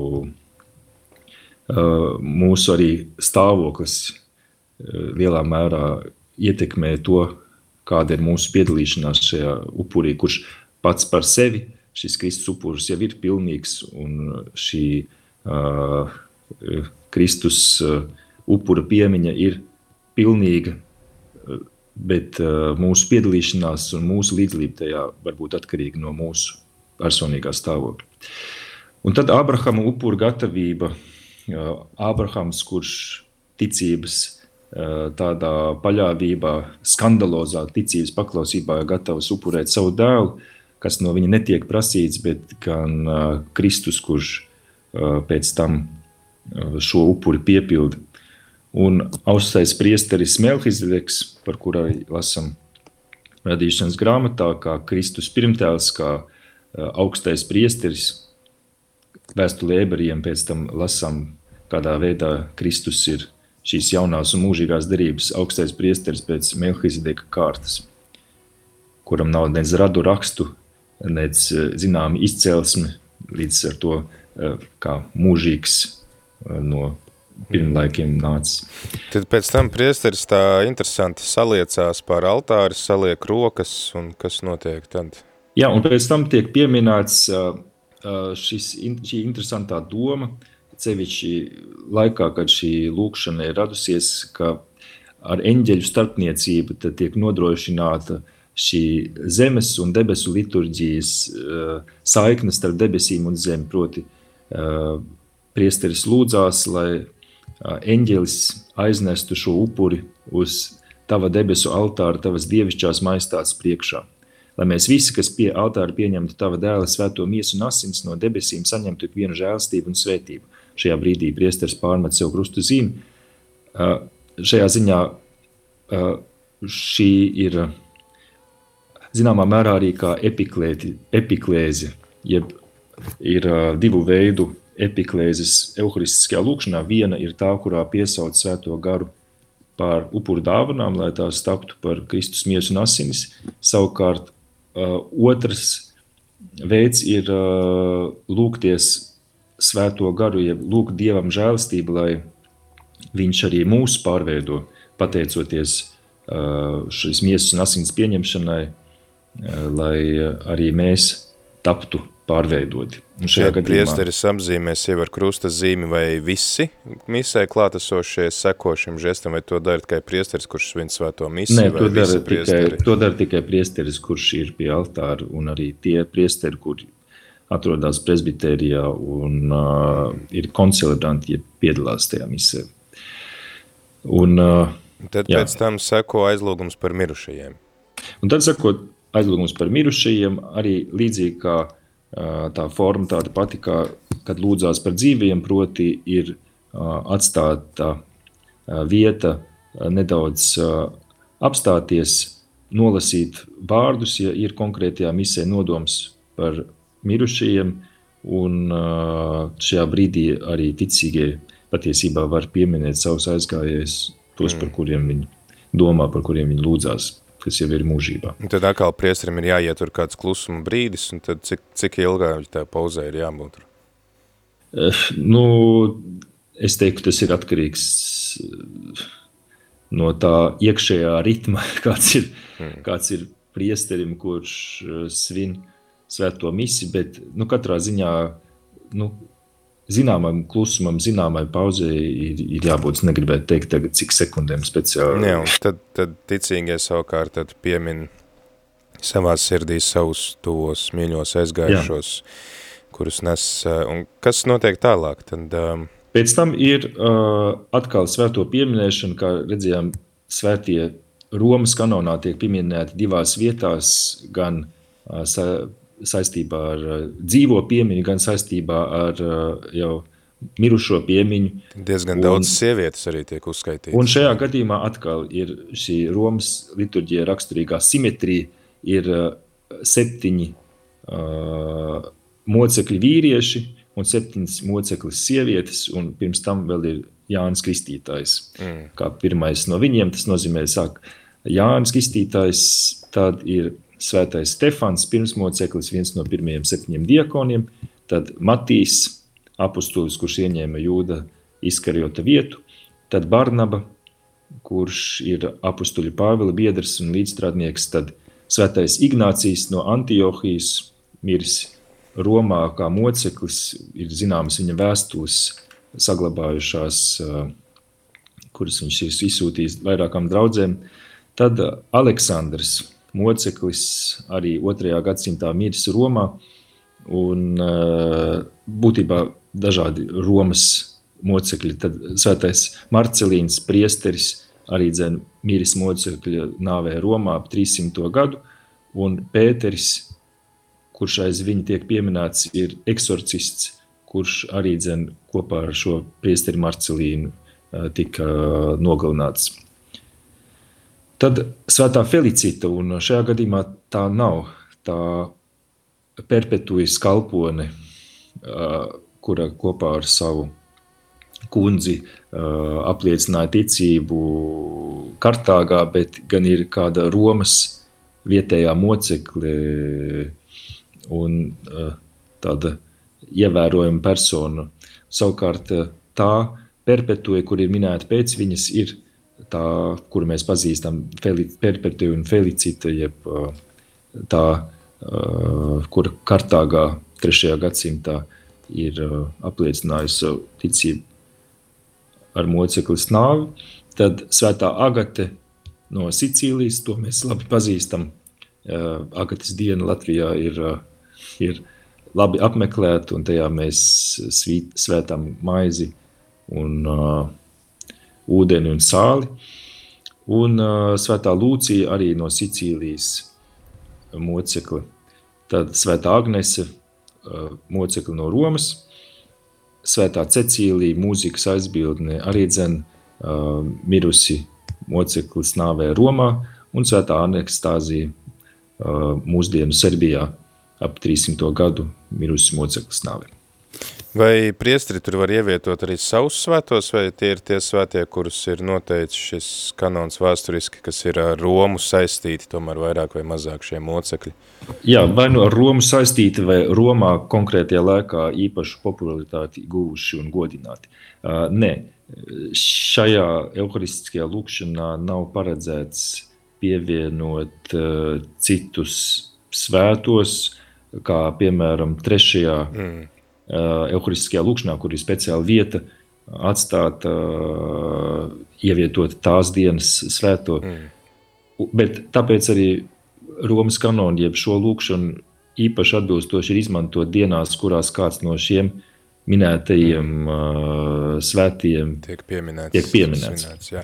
uh, mūsu arī stāvoklis uh, lielā mērā ietekmē to, kāda ir mūsu piedalīšanās šajā upurī, kurš pats par sevi šis Kristus upuris jau ir pilnīgs un šī uh, Kristus uh, upura piemiņa ir pilnīga bet uh, mūsu piedalīšanās un mūsu līdzdalība tajā var būt atkarīga no mūsu personīgā stāvokļa. Un tad Abrahama upuru gatavība, uh, Abrahams, kurš ticības uh, tādā paļāvībā, skandalozā ticības paklausībā gatavs upurēt savu dēlu, kas no viņa netiek prasīts, bet gan Kristus, kurš pēc tam šo upuri piepilda. Un augstais priesteris Melchizedeks, par kuru arī lasām radīšanas grāmatā, kā Kristus pirmtēls, kā augstais priesteris, vēstulē ebrejiem pēc tam lasām, kādā veidā Kristus ir šīs jaunās un mūžīgās derības augstais priesteris pēc Melhizedeka kārtas, kuram nav nec radu rakstu, nec zinām izcelsme, līdz ar to kā mūžīgs no pirmlaikiem nācis. Tad pēc tam priesteris tā interesanti saliecās pār altāri, saliek rokas un kas notiek tad? Jā, un pēc tam tiek pieminēts šis, šī interesantā doma, cevišķi laikā, kad šī lūkšana ir radusies, ka ar eņģeļu starpniecību tiek nodrošināta šī zemes un debesu liturģijas saiknes starp debesīm un zemi, proti priesteris lūdzās, lai eņģelis aiznestu šo upuri uz tava debesu altāra, tavas dievišķās maistātes priekšā. Lai mēs visi, kas pie altāra pieņemtu tava dēla svēto miesu un asins no debesīm, saņemtu tik vienu žēlstību un svētību. Šajā brīdī priesteris pārmet sev krustu zīmi. Šajā ziņā šī ir zināmā mērā arī kā epiklēzi, jeb ir divu veidu epiklēzes evaharistiskajā lūkšanā. Viena ir tā, kurā piesauc svēto garu pār upuru dāvanām, lai tās taptu par Kristus miesu un asinis. Savukārt uh, otrs veids ir uh, lūgties svēto garu, jeb lūgt Dievam žēlstību, lai viņš arī mūs pārveido, pateicoties uh, šīs miesas un asins pieņemšanai, lai arī mēs taptu pārveidoti. Un šajā ja gadījumā priesteris apzīmē sevi ar krusta zīmi vai visi misē klātesošie seko šim žestam, vai to dara tikai priesteris, kurš svin svēto misiju, Nē, to dara, tikai, to dara tikai priesteris, kurš ir pie altāra, un arī tie priesteri, kuri atrodas presbitērijā un uh, ir koncelebranti, ja piedalās tajā misē. Un, uh, tad jā. pēc tam seko aizlūgums par mirušajiem. Un tad seko aizlūgums par mirušajiem, arī līdzīgi kā tā forma tāda pati, kā kad lūdzās par dzīviem, proti ir atstāta vieta nedaudz apstāties, nolasīt vārdus, ja ir konkrētajā misē nodoms par mirušajiem, un šajā brīdī arī ticīgie patiesībā var pieminēt savus aizgājējus, tos, par kuriem viņi domā, par kuriem viņi lūdzās kas jau ir mūžībā. Un tad atkal priesterim ir jāietur kāds klusuma brīdis, un tad cik, cik ilgā tā pauzē ir jābūt? Uh, nu, es teiktu, tas ir atkarīgs eh, no tā iekšējā ritma, kāds ir, hmm. kāds ir priesterim, kurš uh, svin svēto misi, bet nu, katrā ziņā nu, zināmam klusumam, zināmai pauzei ir, ir jābūt. Es negribētu teikt, tagad, cik sekundēm speciāli. Jā, tad, tad ticīgie savukārt tad piemin savā sirdī savus tos mīļos aizgājušos, Jā. kurus nes. Un kas notiek tālāk? Tad, um... Pēc tam ir uh, atkal svēto pieminēšana, kā redzējām, svētie Romas kanonā tiek pieminēti divās vietās, gan uh, saistībā ar uh, dzīvo piemiņu, gan saistībā ar uh, jau mirušo piemiņu. Diezgan un, daudz sievietes arī tiek uzskaitītas. Un šajā gadījumā atkal ir šī Romas liturģija raksturīgā simetrija, ir uh, septiņi uh, mocekļi vīrieši un septiņas moceklis sievietes, un pirms tam vēl ir Jānis Kristītājs. Mm. Kā pirmais no viņiem, tas nozīmē, sāk Jānis Kristītājs, tad ir Svētais Stefans, pirmsmoceklis, viens no pirmajiem septiņiem diakoniem, tad Matīs, apustulis, kurš ieņēma jūda izkarjota vietu, tad Barnaba, kurš ir apustuļa Pāvila biedrs un līdzstrādnieks, tad Svētais Ignācijas no Antiohijas miris Romā kā moceklis, ir zināmas viņa vēstules saglabājušās, kuras viņš ir izsūtījis vairākām draudzēm. Tad Aleksandrs, moceklis arī otrajā gadsimtā miris Romā. Un, eh, būtībā dažādi Romas mocekļi, tad svētais Marcelīns, priesteris, arī dzen miris mocekļa nāvē Romā ap 300. gadu, un Pēteris, kurš aiz viņa tiek pieminēts, ir eksorcists, kurš arī dzen kopā ar šo priesteri Marcelīnu eh, tika eh, nogalināts. Tad svētā Felicita, un šajā gadījumā tā nav tā perpetujas kalpone, kura kopā ar savu kundzi apliecināja ticību Kartāgā, bet gan ir kāda Romas vietējā mocekļa un tāda ievērojama persona. Savukārt tā perpetuja, kur ir minēta pēc viņas, ir tā, kuru mēs pazīstam, perpetuja un felicita, jeb tā, kur Kartāgā 3. gadsimtā ir apliecinājusi ticību ar mocekli nāvi. Tad Svētā Agate no Sicīlijas, to mēs labi pazīstam. Agatas diena Latvijā ir, ir labi apmeklēta, un tajā mēs svīt, svētām maizi un uh, ūdeni un sāli. Un uh, svētā Lūcija arī no Sicīlijas mocekli. Tad svētā Agnese uh, mocekli no Romas. Svētā Cecīlija, mūzikas aizbildne, arī dzen uh, mirusi moceklis nāvē Romā un svētā Anekstāzija uh, mūsdienu Serbijā ap 300. gadu mirusi moceklis nāvē. Vai priestri tur var ievietot arī savus svētos, vai tie ir tie svētie, kurus ir noteicis šis kanons vēsturiski, kas ir ar Romu saistīti, tomēr vairāk vai mazāk šie mocekļi? Jā, vai nu ar Romu saistīti, vai Romā konkrētajā laikā īpašu popularitāti guvuši un godināti. Uh, nē, šajā euharistiskajā lūkšanā nav paredzēts pievienot uh, citus svētos, kā piemēram trešajā mm Euharistiskajā lūkšanā, kur ir speciāla vieta, atstāt, ievietot tās dienas svēto. Mm. Bet tāpēc arī Romas kanoni, jeb šo lūkšanu īpaši atbilstoši ir izmantot dienās, kurās kāds no šiem uh, minētajiem uh, svētījiem tiek pieminēts. Tiek pieminēts. Svinēts, jā.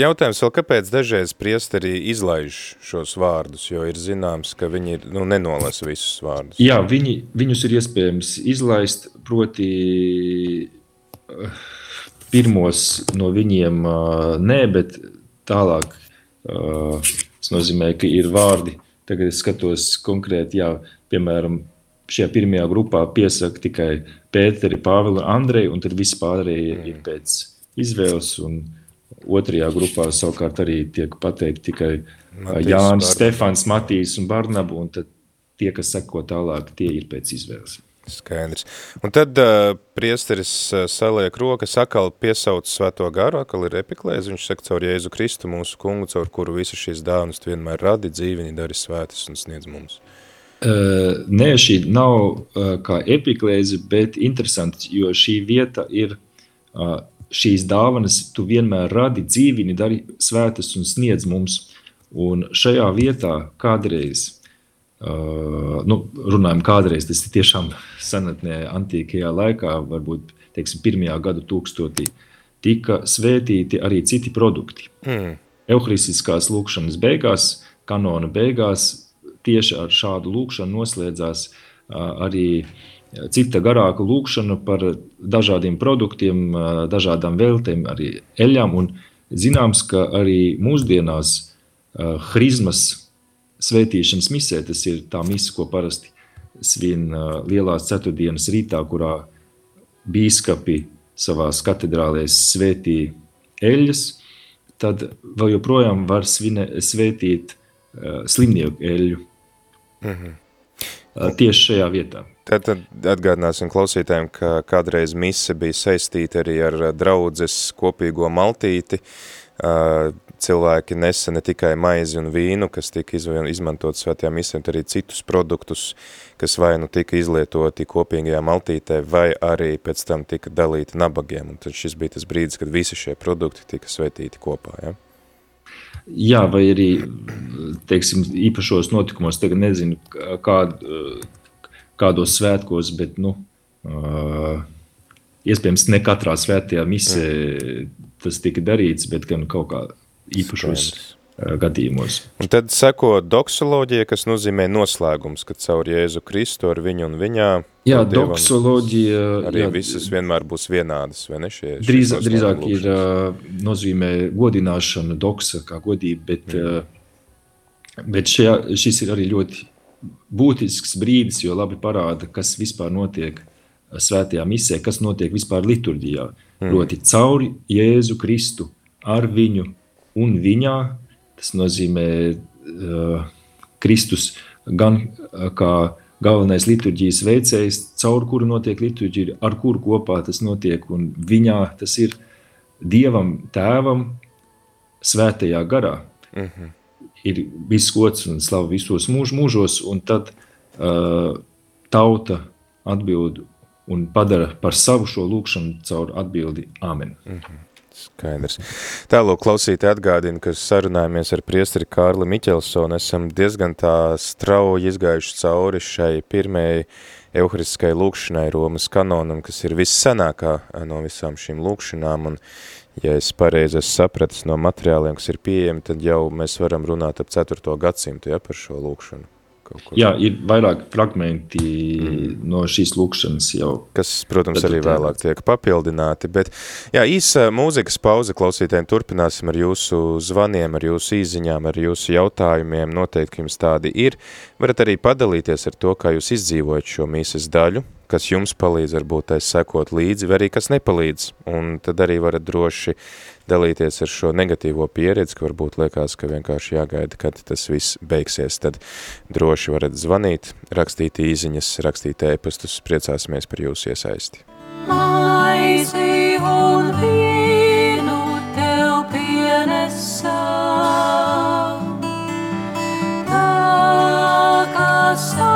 Jautājums vēl, kāpēc dažreiz priesteri izlaiž šos vārdus, jo ir zināms, ka viņi nu, nenolasa visus vārdus. Jā, viņi, viņus ir iespējams izlaist, proti pirmos no viņiem uh, nē, bet tālāk uh, tas nozīmē, ka ir vārdi, tagad es skatos konkrēti, jā, piemēram, šajā pirmajā grupā piesaka tikai Pēteri, Pāvila, Andreju, un tad viss pārējie mm. ir pēc izvēles. Otrajā grupā savukārt arī tiek pateikti tikai Matīs, Jānis, Barnaba. Stefans, Matīs un Barnabu, un tad tie, kas seko tālāk, tie ir pēc izvēles. Skaidrs. Un tad uh, priesteris uh, saliek rokas, atkal piesauc svēto garu, atkal ir epiklēzi, viņš saka caur Jēzu Kristu, mūsu kungu, caur kuru visu šīs dāvnas vienmēr radi, dzīviņi dari svētas un sniedz mums. Uh, nē, šī nav uh, kā epiklēze, bet interesanti, jo šī vieta ir uh, šīs dāvanas, tu vienmēr radi dzīvini, dari svētas un sniedz mums. Un šajā vietā kādreiz, nu, runājam kādreiz, tas ir tiešām senatnē, antīkajā laikā, varbūt, teiksim, pirmajā gadu tūkstotī, tika svētīti arī citi produkti. Mm. Euharistiskās lūkšanas beigās, kanona beigās, tieši ar šādu lūkšanu noslēdzās arī cita garāka lūkšana par dažādiem produktiem, dažādām veltēm, arī eļļām. Un zināms, ka arī mūsdienās hrizmas svētīšanas misē, tas ir tā mise, ko parasti svin lielās ceturtdienas rītā, kurā bīskapi savās katedrālēs svētī eļļas, tad vēl joprojām var svine, svētīt slimnieku eļļu. Mm -hmm. Tieši šajā vietā. Tad, tad atgādināsim klausītājiem, ka kādreiz mise bija saistīta arī ar draudzes kopīgo maltīti. Cilvēki nesa ne tikai maizi un vīnu, kas tika izmantot svētajā misē, bet arī citus produktus, kas vai nu tika izlietoti kopīgajā maltītē, vai arī pēc tam tika dalīti nabagiem. Un tad šis bija tas brīdis, kad visi šie produkti tika svētīti kopā. Ja? Jā, vai arī teiksim, īpašos notikumos, tagad nezinu, kād, kādos svētkos, bet nu, iespējams ne katrā svētajā misē tas tika darīts, bet gan kaut kā īpašos gadījumos. Un tad seko doksoloģija, kas nozīmē noslēgums, kad caur Jēzu Kristu ar viņu un viņā. Jā, doksoloģija. Arī jā, visas vienmēr būs vienādas, vai ne? Šie, drīz, šie drīzāk ir nozīmē godināšana, doksa kā godība, bet, mm. bet šajā, šis ir arī ļoti būtisks brīdis, jo labi parāda, kas vispār notiek svētajā misē, kas notiek vispār liturģijā. Mm. Proti, cauri Jēzu Kristu, ar viņu un viņā. Tas nozīmē, uh, Kristus gan kā galvenais liturģijas veicējs, caur kuru notiek liturģija, ar kuru kopā tas notiek, un viņā tas ir Dievam, Tēvam, Svētajā garā. Mm -hmm. Ir viss gods un slava visos mūž, mūžos, un tad uh, tauta atbild un padara par savu šo lūkšanu caur atbildi Āmen. Mm -hmm. Skaidrs. Tālūk, klausītāji atgādina, ka sarunājamies ar priesteri Kārli Miķelsonu. Esam diezgan tā strauji izgājuši cauri šai pirmajai euharistiskai lūkšanai Romas kanonam, kas ir vissenākā no visām šīm lūkšanām. Un, ja es pareizi esmu sapratis no materiāliem, kas ir pieejami, tad jau mēs varam runāt ap 4. gadsimtu ja, par šo lūkšanu. Jā, ir vairāk fragmenti mm. no šīs lūkšanas jau. Kas, protams, arī vēlāk tiek papildināti, bet jā, īsa mūzikas pauze klausītēm turpināsim ar jūsu zvaniem, ar jūsu īziņām, ar jūsu jautājumiem, noteikti jums tādi ir. Varat arī padalīties ar to, kā jūs izdzīvojat šo mīsas daļu, kas jums palīdz varbūt sekot līdzi, vai arī kas nepalīdz, un tad arī varat droši dalīties ar šo negatīvo pieredzi, ka varbūt liekas, ka vienkārši jāgaida, kad tas viss beigsies. Tad droši varat zvanīt, rakstīt īziņas, rakstīt ēpastus, priecāsimies par jūsu iesaisti. Maizi un vīnu tev pienesā, tā kā savas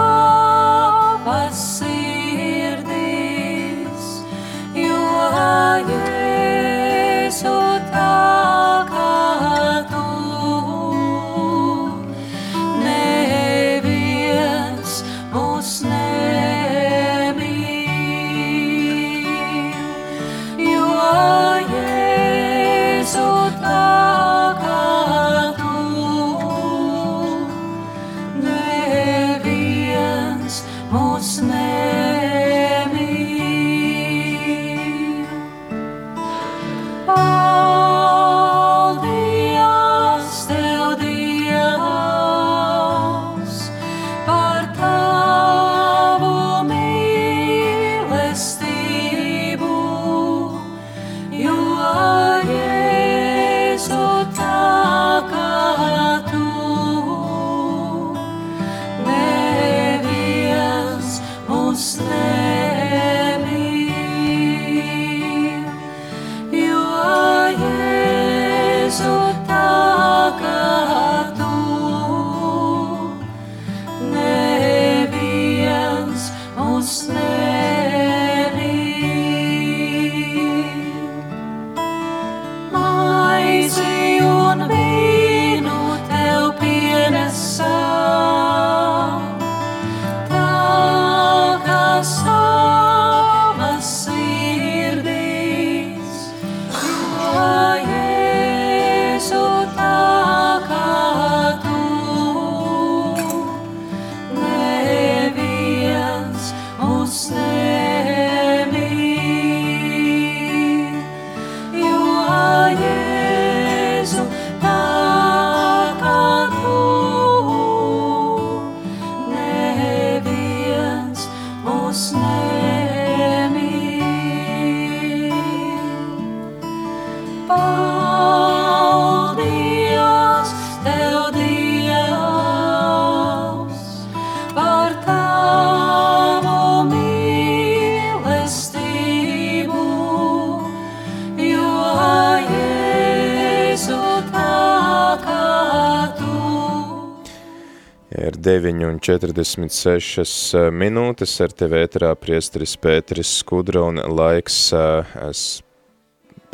un 46 eh, minūtes ar tevi ēterā priesteris Pēteris Skudra un laiks eh,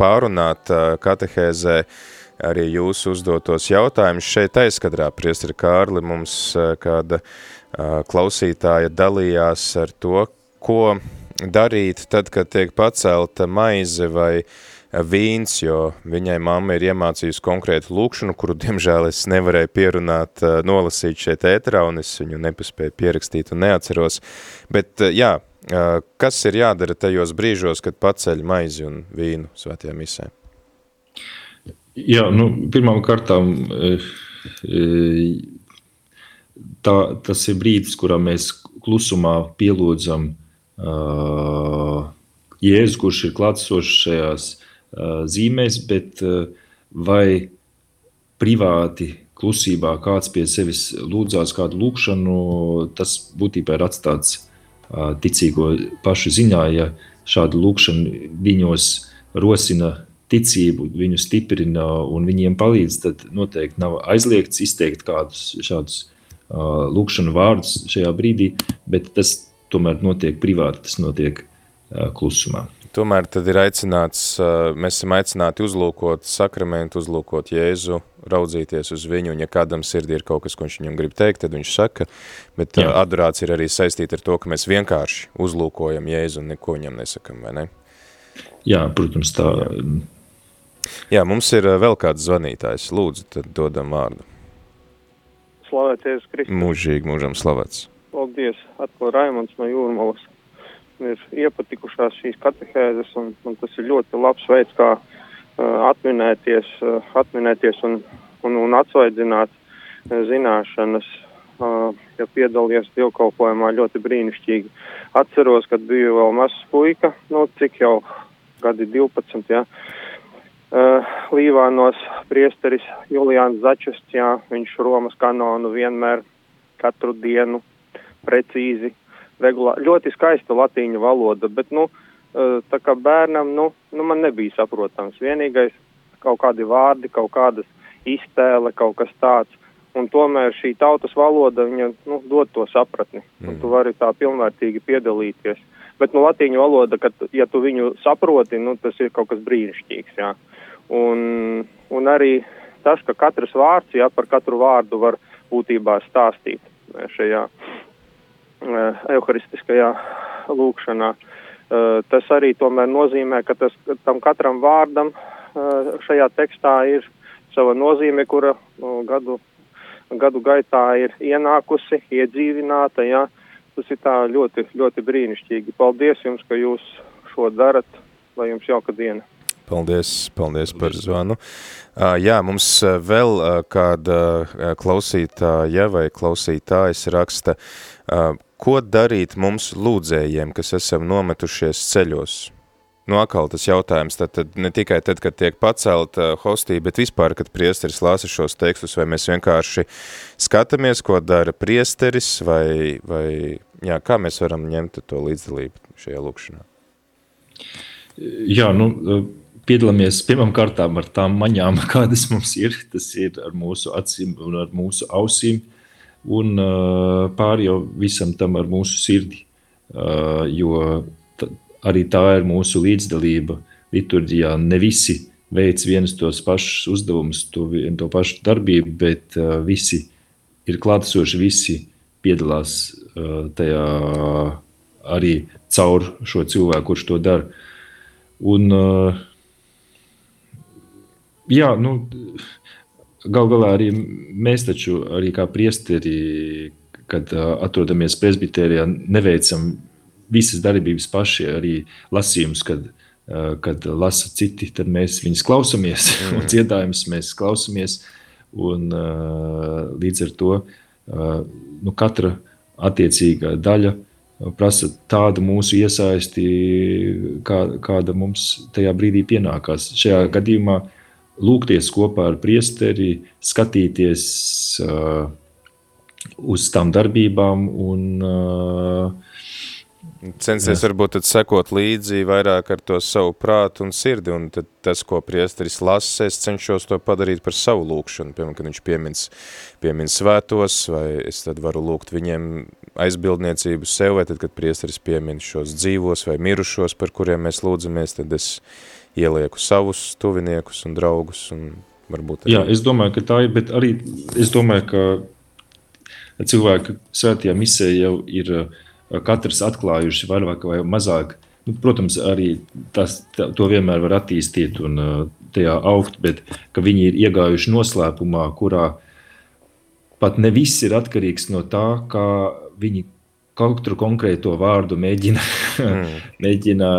pārunāt eh, katehēzē arī jūsu uzdotos jautājumus. Šeit aizkadrā priesteri Kārli mums kāda klausītāja dalījās ar to, ko darīt tad, kad tiek pacelta maize vai uh, vīns, jo viņai mamma ir iemācījusi konkrētu lūkšanu, kuru, diemžēl, es nevarēju pierunāt, nolasīt šeit ēterā, un es viņu nepaspēju pierakstīt un neatceros. Bet, jā, kas ir jādara tajos brīžos, kad paceļ maizi un vīnu svētajā misē? Jā, nu, pirmām kārtām tā, tas ir brīdis, kurā mēs klusumā pielūdzam uh, Jēzu, kurš ir klātsošs šajās uh, zīmēs, bet uh, vai privāti klusībā kāds pie sevis lūdzās kādu lūgšanu, tas būtībā ir atstāts uh, ticīgo pašu ziņā, ja šādu lūgšanu viņos rosina ticību, viņu stiprina un viņiem palīdz, tad noteikti nav aizliegts izteikt kādus šādus lūkšanu vārdus šajā brīdī, bet tas tomēr notiek privāti, tas notiek klusumā. Tomēr tad ir aicināts, mēs esam aicināti uzlūkot sakramentu, uzlūkot Jēzu, raudzīties uz viņu, un ja kādam sirdī ir kaut kas, ko viņš viņam grib teikt, tad viņš saka, bet Jā. adorācija ir arī saistīta ar to, ka mēs vienkārši uzlūkojam Jēzu un neko viņam nesakam, vai ne? Jā, protams, tā Jā, mums ir vēl kāds zvanītājs. Lūdzu, tad dodam vārdu. Slavēties Kristus. Mūžīgi, mūžam slavēts. Paldies, atkal Raimonds no Jūrmalas. Ir iepatikušās šīs katehēzes, un, un tas ir ļoti labs veids, kā uh, atminēties, uh, atminēties un, un, un atsvaidzināt uh, zināšanas, uh, ja piedalījies dievkalpojumā ļoti brīnišķīgi. Atceros, kad biju vēl mazs puika, nu cik jau gadi 12, ja, uh, Uh, Līvānos priesteris Julians Začusts, jā, viņš Romas kanonu vienmēr katru dienu precīzi, regulāri, ļoti skaista latīņu valoda, bet, nu, uh, tā kā bērnam, nu, nu, man nebija saprotams. Vienīgais kaut kādi vārdi, kaut kādas iztēle, kaut kas tāds, un tomēr šī tautas valoda, viņa, nu, dod to sapratni, mm. un tu vari tā pilnvērtīgi piedalīties. Bet, nu, latīņu valoda, kad, ja tu viņu saproti, nu, tas ir kaut kas brīnišķīgs, jā. Un, un arī tas, ka katrs vārds, ja par katru vārdu var būtībā stāstīt šajā uh, evharistiskajā lūkšanā, uh, tas arī tomēr nozīmē, ka tas, tam katram vārdam uh, šajā tekstā ir sava nozīme, kura uh, gadu, gadu gaitā ir ienākusi, iedzīvināta. Ja? Tas ir ļoti, ļoti brīnišķīgi. Paldies jums, ka jūs šo darat, lai jums jauka diena! Paldies, paldies par zvanu. Jā, mums vēl kāda klausītāja vai klausītājs raksta, ko darīt mums lūdzējiem, kas esam nometušies ceļos? Nu, atkal tas jautājums, tad, tad ne tikai tad, kad tiek pacelt uh, hostī, bet vispār, kad priesteris lāsa šos tekstus, vai mēs vienkārši skatāmies, ko dara priesteris, vai, vai jā, kā mēs varam ņemt to līdzdalību šajā lūkšanā? Jā, nu, piedalāmies pirmkārt ar tām maņām, kādas mums ir. Tas ir ar mūsu acīm un ar mūsu ausīm, un uh, pāri jau visam tam ar mūsu sirdi. Uh, jo arī tā ir mūsu līdzdalība liturģijā. Ne visi veic vienus tos pašus uzdevumus, to, to pašu darbību, bet uh, visi ir klātesoši, visi piedalās tajā arī caur šo cilvēku, kurš to dara. Un, jā, nu, gal galā arī mēs taču arī kā priesteri, kad atrodamies presbiterijā, neveicam visas darbības paši, arī lasījumus, kad, kad lasa citi, tad mēs viņus klausamies, mm. un dziedājumus mēs klausamies, un līdz ar to nu, katra attiecīgā daļa prasa tādu mūsu iesaisti, kā, kāda mums tajā brīdī pienākās. Šajā gadījumā uh, lūgties kopā ar priesteri, skatīties uh, uz tām darbībām un uh, Censties varbūt sekot līdzi vairāk ar to savu prātu un sirdi, un tas, ko priesteris lasa, es cenšos to padarīt par savu lūkšanu, piemēram, kad viņš piemins, piemins svētos, vai es tad varu lūgt viņiem aizbildniecību sev, vai tad, kad priesteris piemin šos dzīvos vai mirušos, par kuriem mēs lūdzamies, tad es ielieku savus tuviniekus un draugus. Un varbūt arī... Jā, es domāju, ka tā ir, bet arī es domāju, ka cilvēki svētajā misē jau ir katrs atklājuši vairāk vai mazāk. Nu, protams, arī tas, tā, to vienmēr var attīstīt un tajā augt, bet viņi ir iegājuši noslēpumā, kurā pat ne viss ir atkarīgs no tā, kā viņi katru konkrēto vārdu mēģina, mm. mēģina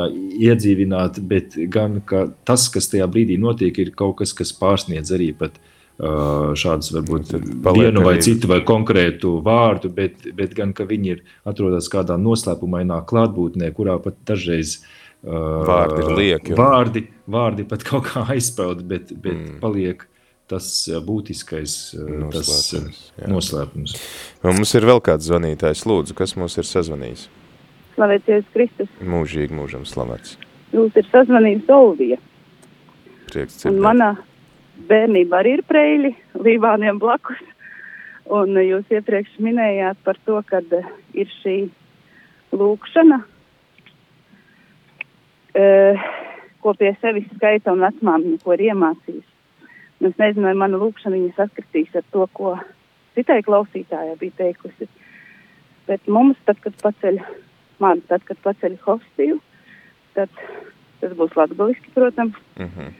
iedzīvināt, bet gan tas, kas tajā brīdī notiek, ir kaut kas, kas pārsniedz arī pat šādus varbūt vienu vai citu vai konkrētu vārdu, bet, bet gan, ka viņi ir atrodas kādā noslēpumainā klātbūtnē, kurā pat dažreiz uh, Vārdi ir lieki Vārdi, vārdi pat kaut kā aizpeld, bet, bet mm. paliek tas uh, būtiskais uh, tas, uh, Noslēpums, noslēpums. Un mums ir vēl kāds zvanītājs. Lūdzu, kas mums ir sazvanījis? Slavēties Kristus. Mūžīgi mūžam slavēts. Jūs ir sazvanījis Olvija. Prieks Un dzirdēt. mana bērnība arī ir preļi, Līvāniem blakus. Un eh, jūs iepriekš minējāt par to, ka ir šī lūkšana, eh, ko pie sevis skaita un vecmāmiņa, ko ir iemācījis. Es nezinu, vai mana lūkšana viņa saskatīs ar to, ko citai klausītājai bija teikusi. Bet mums, tad, kad paceļ, man, tad, kad paceļ hostiju, tad tas būs latgaliski, protams. Mhm.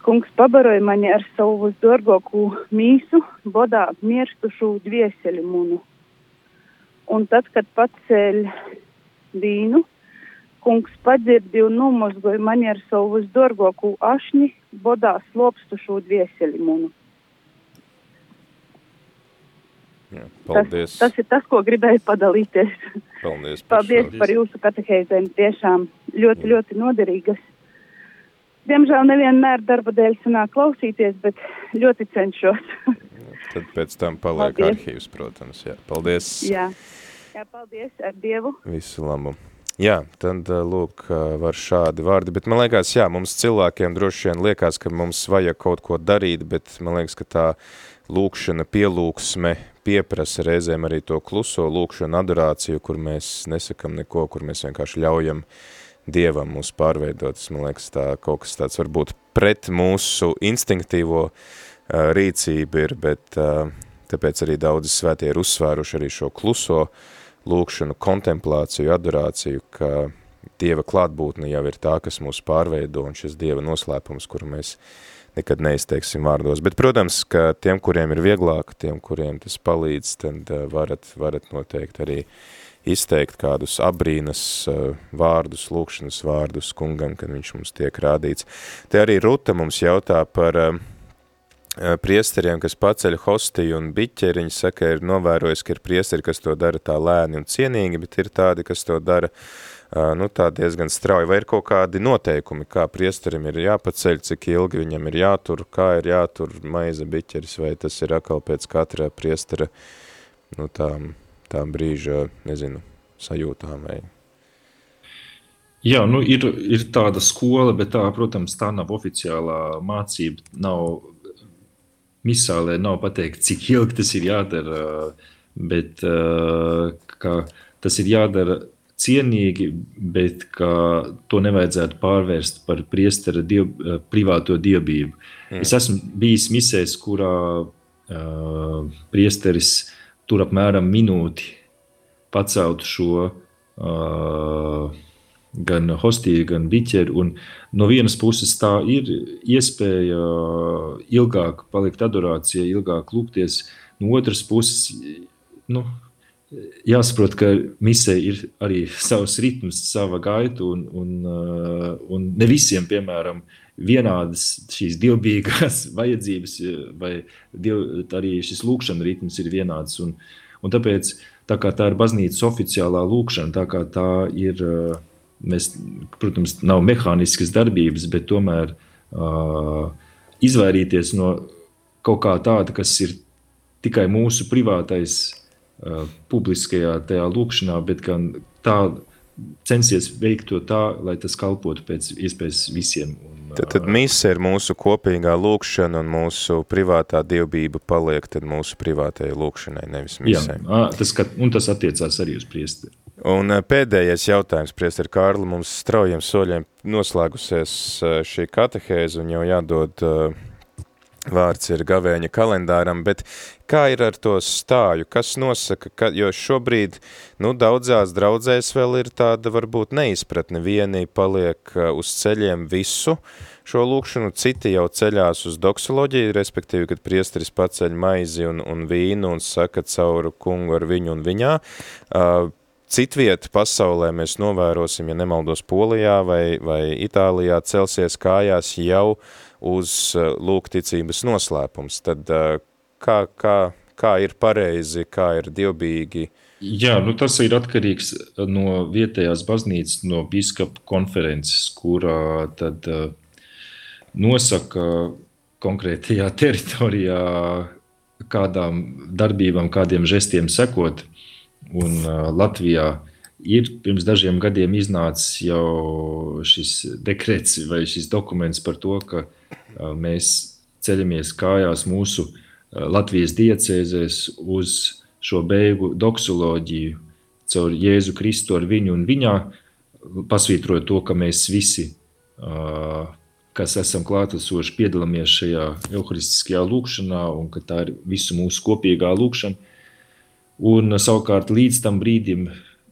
Kungs pabaroja mani ar savu dārgāko mīsu, bodā mirstušu dvieseli munu. Un tad, kad pacēl vīnu, kungs padzirdi un numozgoja mani ar savu dārgāko ašņi, bodā slopstušu dvieseli munu. Jā, paldies. Tas, tas ir tas, ko gribēju padalīties. Paldies par Paldies šo. par jūsu katehēzēm. Tiešām ļoti, ļoti noderīgas. Diemžēl nevienmēr darba dēļ sanāk klausīties, bet ļoti cenšos. Tad pēc tam paliek Paldies. arhīvs, protams. Jā. Paldies. Jā. Jā, paldies ar Dievu. Visu labu. Jā, tad ā, lūk, ā, var šādi vārdi, bet man liekas, jā, mums cilvēkiem droši vien liekas, ka mums vajag kaut ko darīt, bet man liekas, ka tā lūkšana, pielūksme pieprasa reizēm arī to kluso lūkšanu adorāciju, kur mēs nesakam neko, kur mēs vienkārši ļaujam Dievam mūs pārveidot. Tas, man liekas, tā kaut kas tāds varbūt pret mūsu instinktīvo uh, rīcību ir, bet uh, tāpēc arī daudzi svētie ir uzsvēruši arī šo kluso lūkšanu, kontemplāciju, adorāciju, ka Dieva klātbūtne jau ir tā, kas mūs pārveido, un šis Dieva noslēpums, kuru mēs nekad neizteiksim vārdos. Bet, protams, ka tiem, kuriem ir vieglāk, tiem, kuriem tas palīdz, tad uh, varat, varat noteikti arī izteikt kādus abrīnas uh, vārdus, lūkšanas vārdus kungam, kad viņš mums tiek rādīts. Te arī Ruta mums jautā par uh, priesteriem, kas paceļ hostiju un biķeri, viņi saka, ir novērojis, ka ir priesteri, kas to dara tā lēni un cienīgi, bet ir tādi, kas to dara uh, nu, tā diezgan strauji, vai ir kaut kādi noteikumi, kā priesterim ir jāpaceļ, cik ilgi viņam ir jātur, kā ir jātur maize biķeris, vai tas ir atkal pēc katra priestera, nu, tām, tām brīža, nezinu, sajūtām vai... Jā, nu ir, ir tāda skola, bet tā, protams, tā nav oficiālā mācība. Nav misālē, nav pateikt, cik ilgi tas ir jādara, bet tas ir jādara cienīgi, bet to nevajadzētu pārvērst par priestera diev, privāto dievbību. Mm. Es esmu bijis misēs, kurā uh, priesteris tur apmēram minūti pacelt šo uh, gan hostiju, gan biķeri. Un no vienas puses tā ir iespēja ilgāk palikt adorācijā, ilgāk lūgties. No otras puses, nu, jāsaprot, ka misē ir arī savs ritms, sava gaita, un, un, un ne visiem, piemēram, vienādas šīs dievbijīgās vajadzības, vai diev, arī šis lūkšana ritms ir vienāds. Un, un tāpēc, tā tā ir baznīcas oficiālā lūkšana, tā kā tā ir, uh, mēs, protams, nav mehāniskas darbības, bet tomēr uh, izvairīties no kaut kā tāda, kas ir tikai mūsu privātais, uh, publiskajā tajā lūkšanā, bet gan tā censies veikt to tā, lai tas kalpotu pēc iespējas visiem. Un, Tad, tad mise ir mūsu kopīgā lūkšana un mūsu privātā dievbība paliek tad mūsu privātajai lūkšanai, nevis Jā, misē. ā, tas, ka, un tas attiecās arī uz priesteri. Un ā, pēdējais jautājums, priester Kārli, mums straujiem soļiem noslēgusies ā, šī katehēze un jau jādod ā, vārds ir gavēņa kalendāram, bet kā ir ar to stāju? Kas nosaka, ka, jo šobrīd, nu, daudzās draudzēs vēl ir tāda varbūt neizpratne, vieni paliek uz ceļiem visu šo lūkšanu, citi jau ceļās uz doksoloģiju, respektīvi, kad priesteris paceļ maizi un, un vīnu un saka cauru kungu ar viņu un viņā, uh, Citvieta pasaulē mēs novērosim, ja nemaldos Polijā vai, vai Itālijā celsies kājās jau uz lūgticības noslēpums. Tad kā, kā, kā ir pareizi, kā ir dievbīgi? Jā, nu tas ir atkarīgs no vietējās baznīcas, no biskupa konferences, kurā tad nosaka konkrētajā teritorijā, kādām darbībām, kādiem žestiem sekot. Un Latvijā ir pirms dažiem gadiem iznācis jau šis dekrets vai šis dokuments par to, ka mēs ceļamies kājās mūsu Latvijas diecēzēs uz šo beigu doksoloģiju caur Jēzu Kristu ar viņu un viņā, pasvītrojot to, ka mēs visi, kas esam klātesoši, piedalāmies šajā evharistiskajā lūkšanā un ka tā ir visu mūsu kopīgā lūkšana. Un savukārt līdz tam brīdim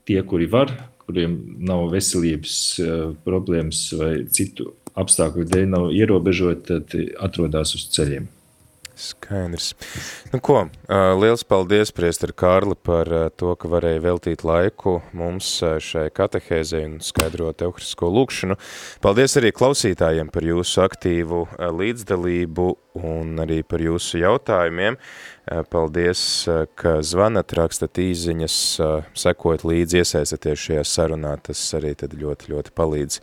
tie, kuri var, kuriem nav veselības uh, problēmas vai citu apstākļu dēļ, nav ierobežoti, tad atrodas uz ceļiem. Skaidrs. Nu ko, liels paldies, priesteri Kārli, par to, ka varēja veltīt laiku mums šai katehēzei un skaidrot euhrisko lūkšanu. Paldies arī klausītājiem par jūsu aktīvu līdzdalību un arī par jūsu jautājumiem. Paldies, ka zvanat, rakstat īziņas, sekojat līdzi, iesaistaties šajā sarunā. Tas arī tad ļoti, ļoti palīdz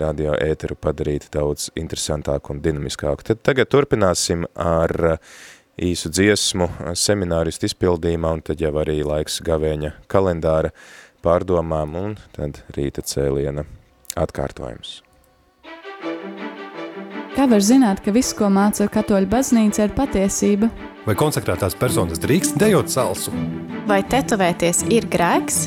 radio ēteru padarīt daudz interesantāku un dinamiskāku. Tad tagad turpināsim ar īsu dziesmu semināristu izpildījumā, un tad jau arī laiks gavēņa kalendāra pārdomām, un tad rīta cēliena atkārtojums. Kā var zināt, ka viss, ko māca katoļu baznīca, ir patiesība? Vai konsekrētās personas drīkst dejot salsu? Vai tetovēties ir grēks?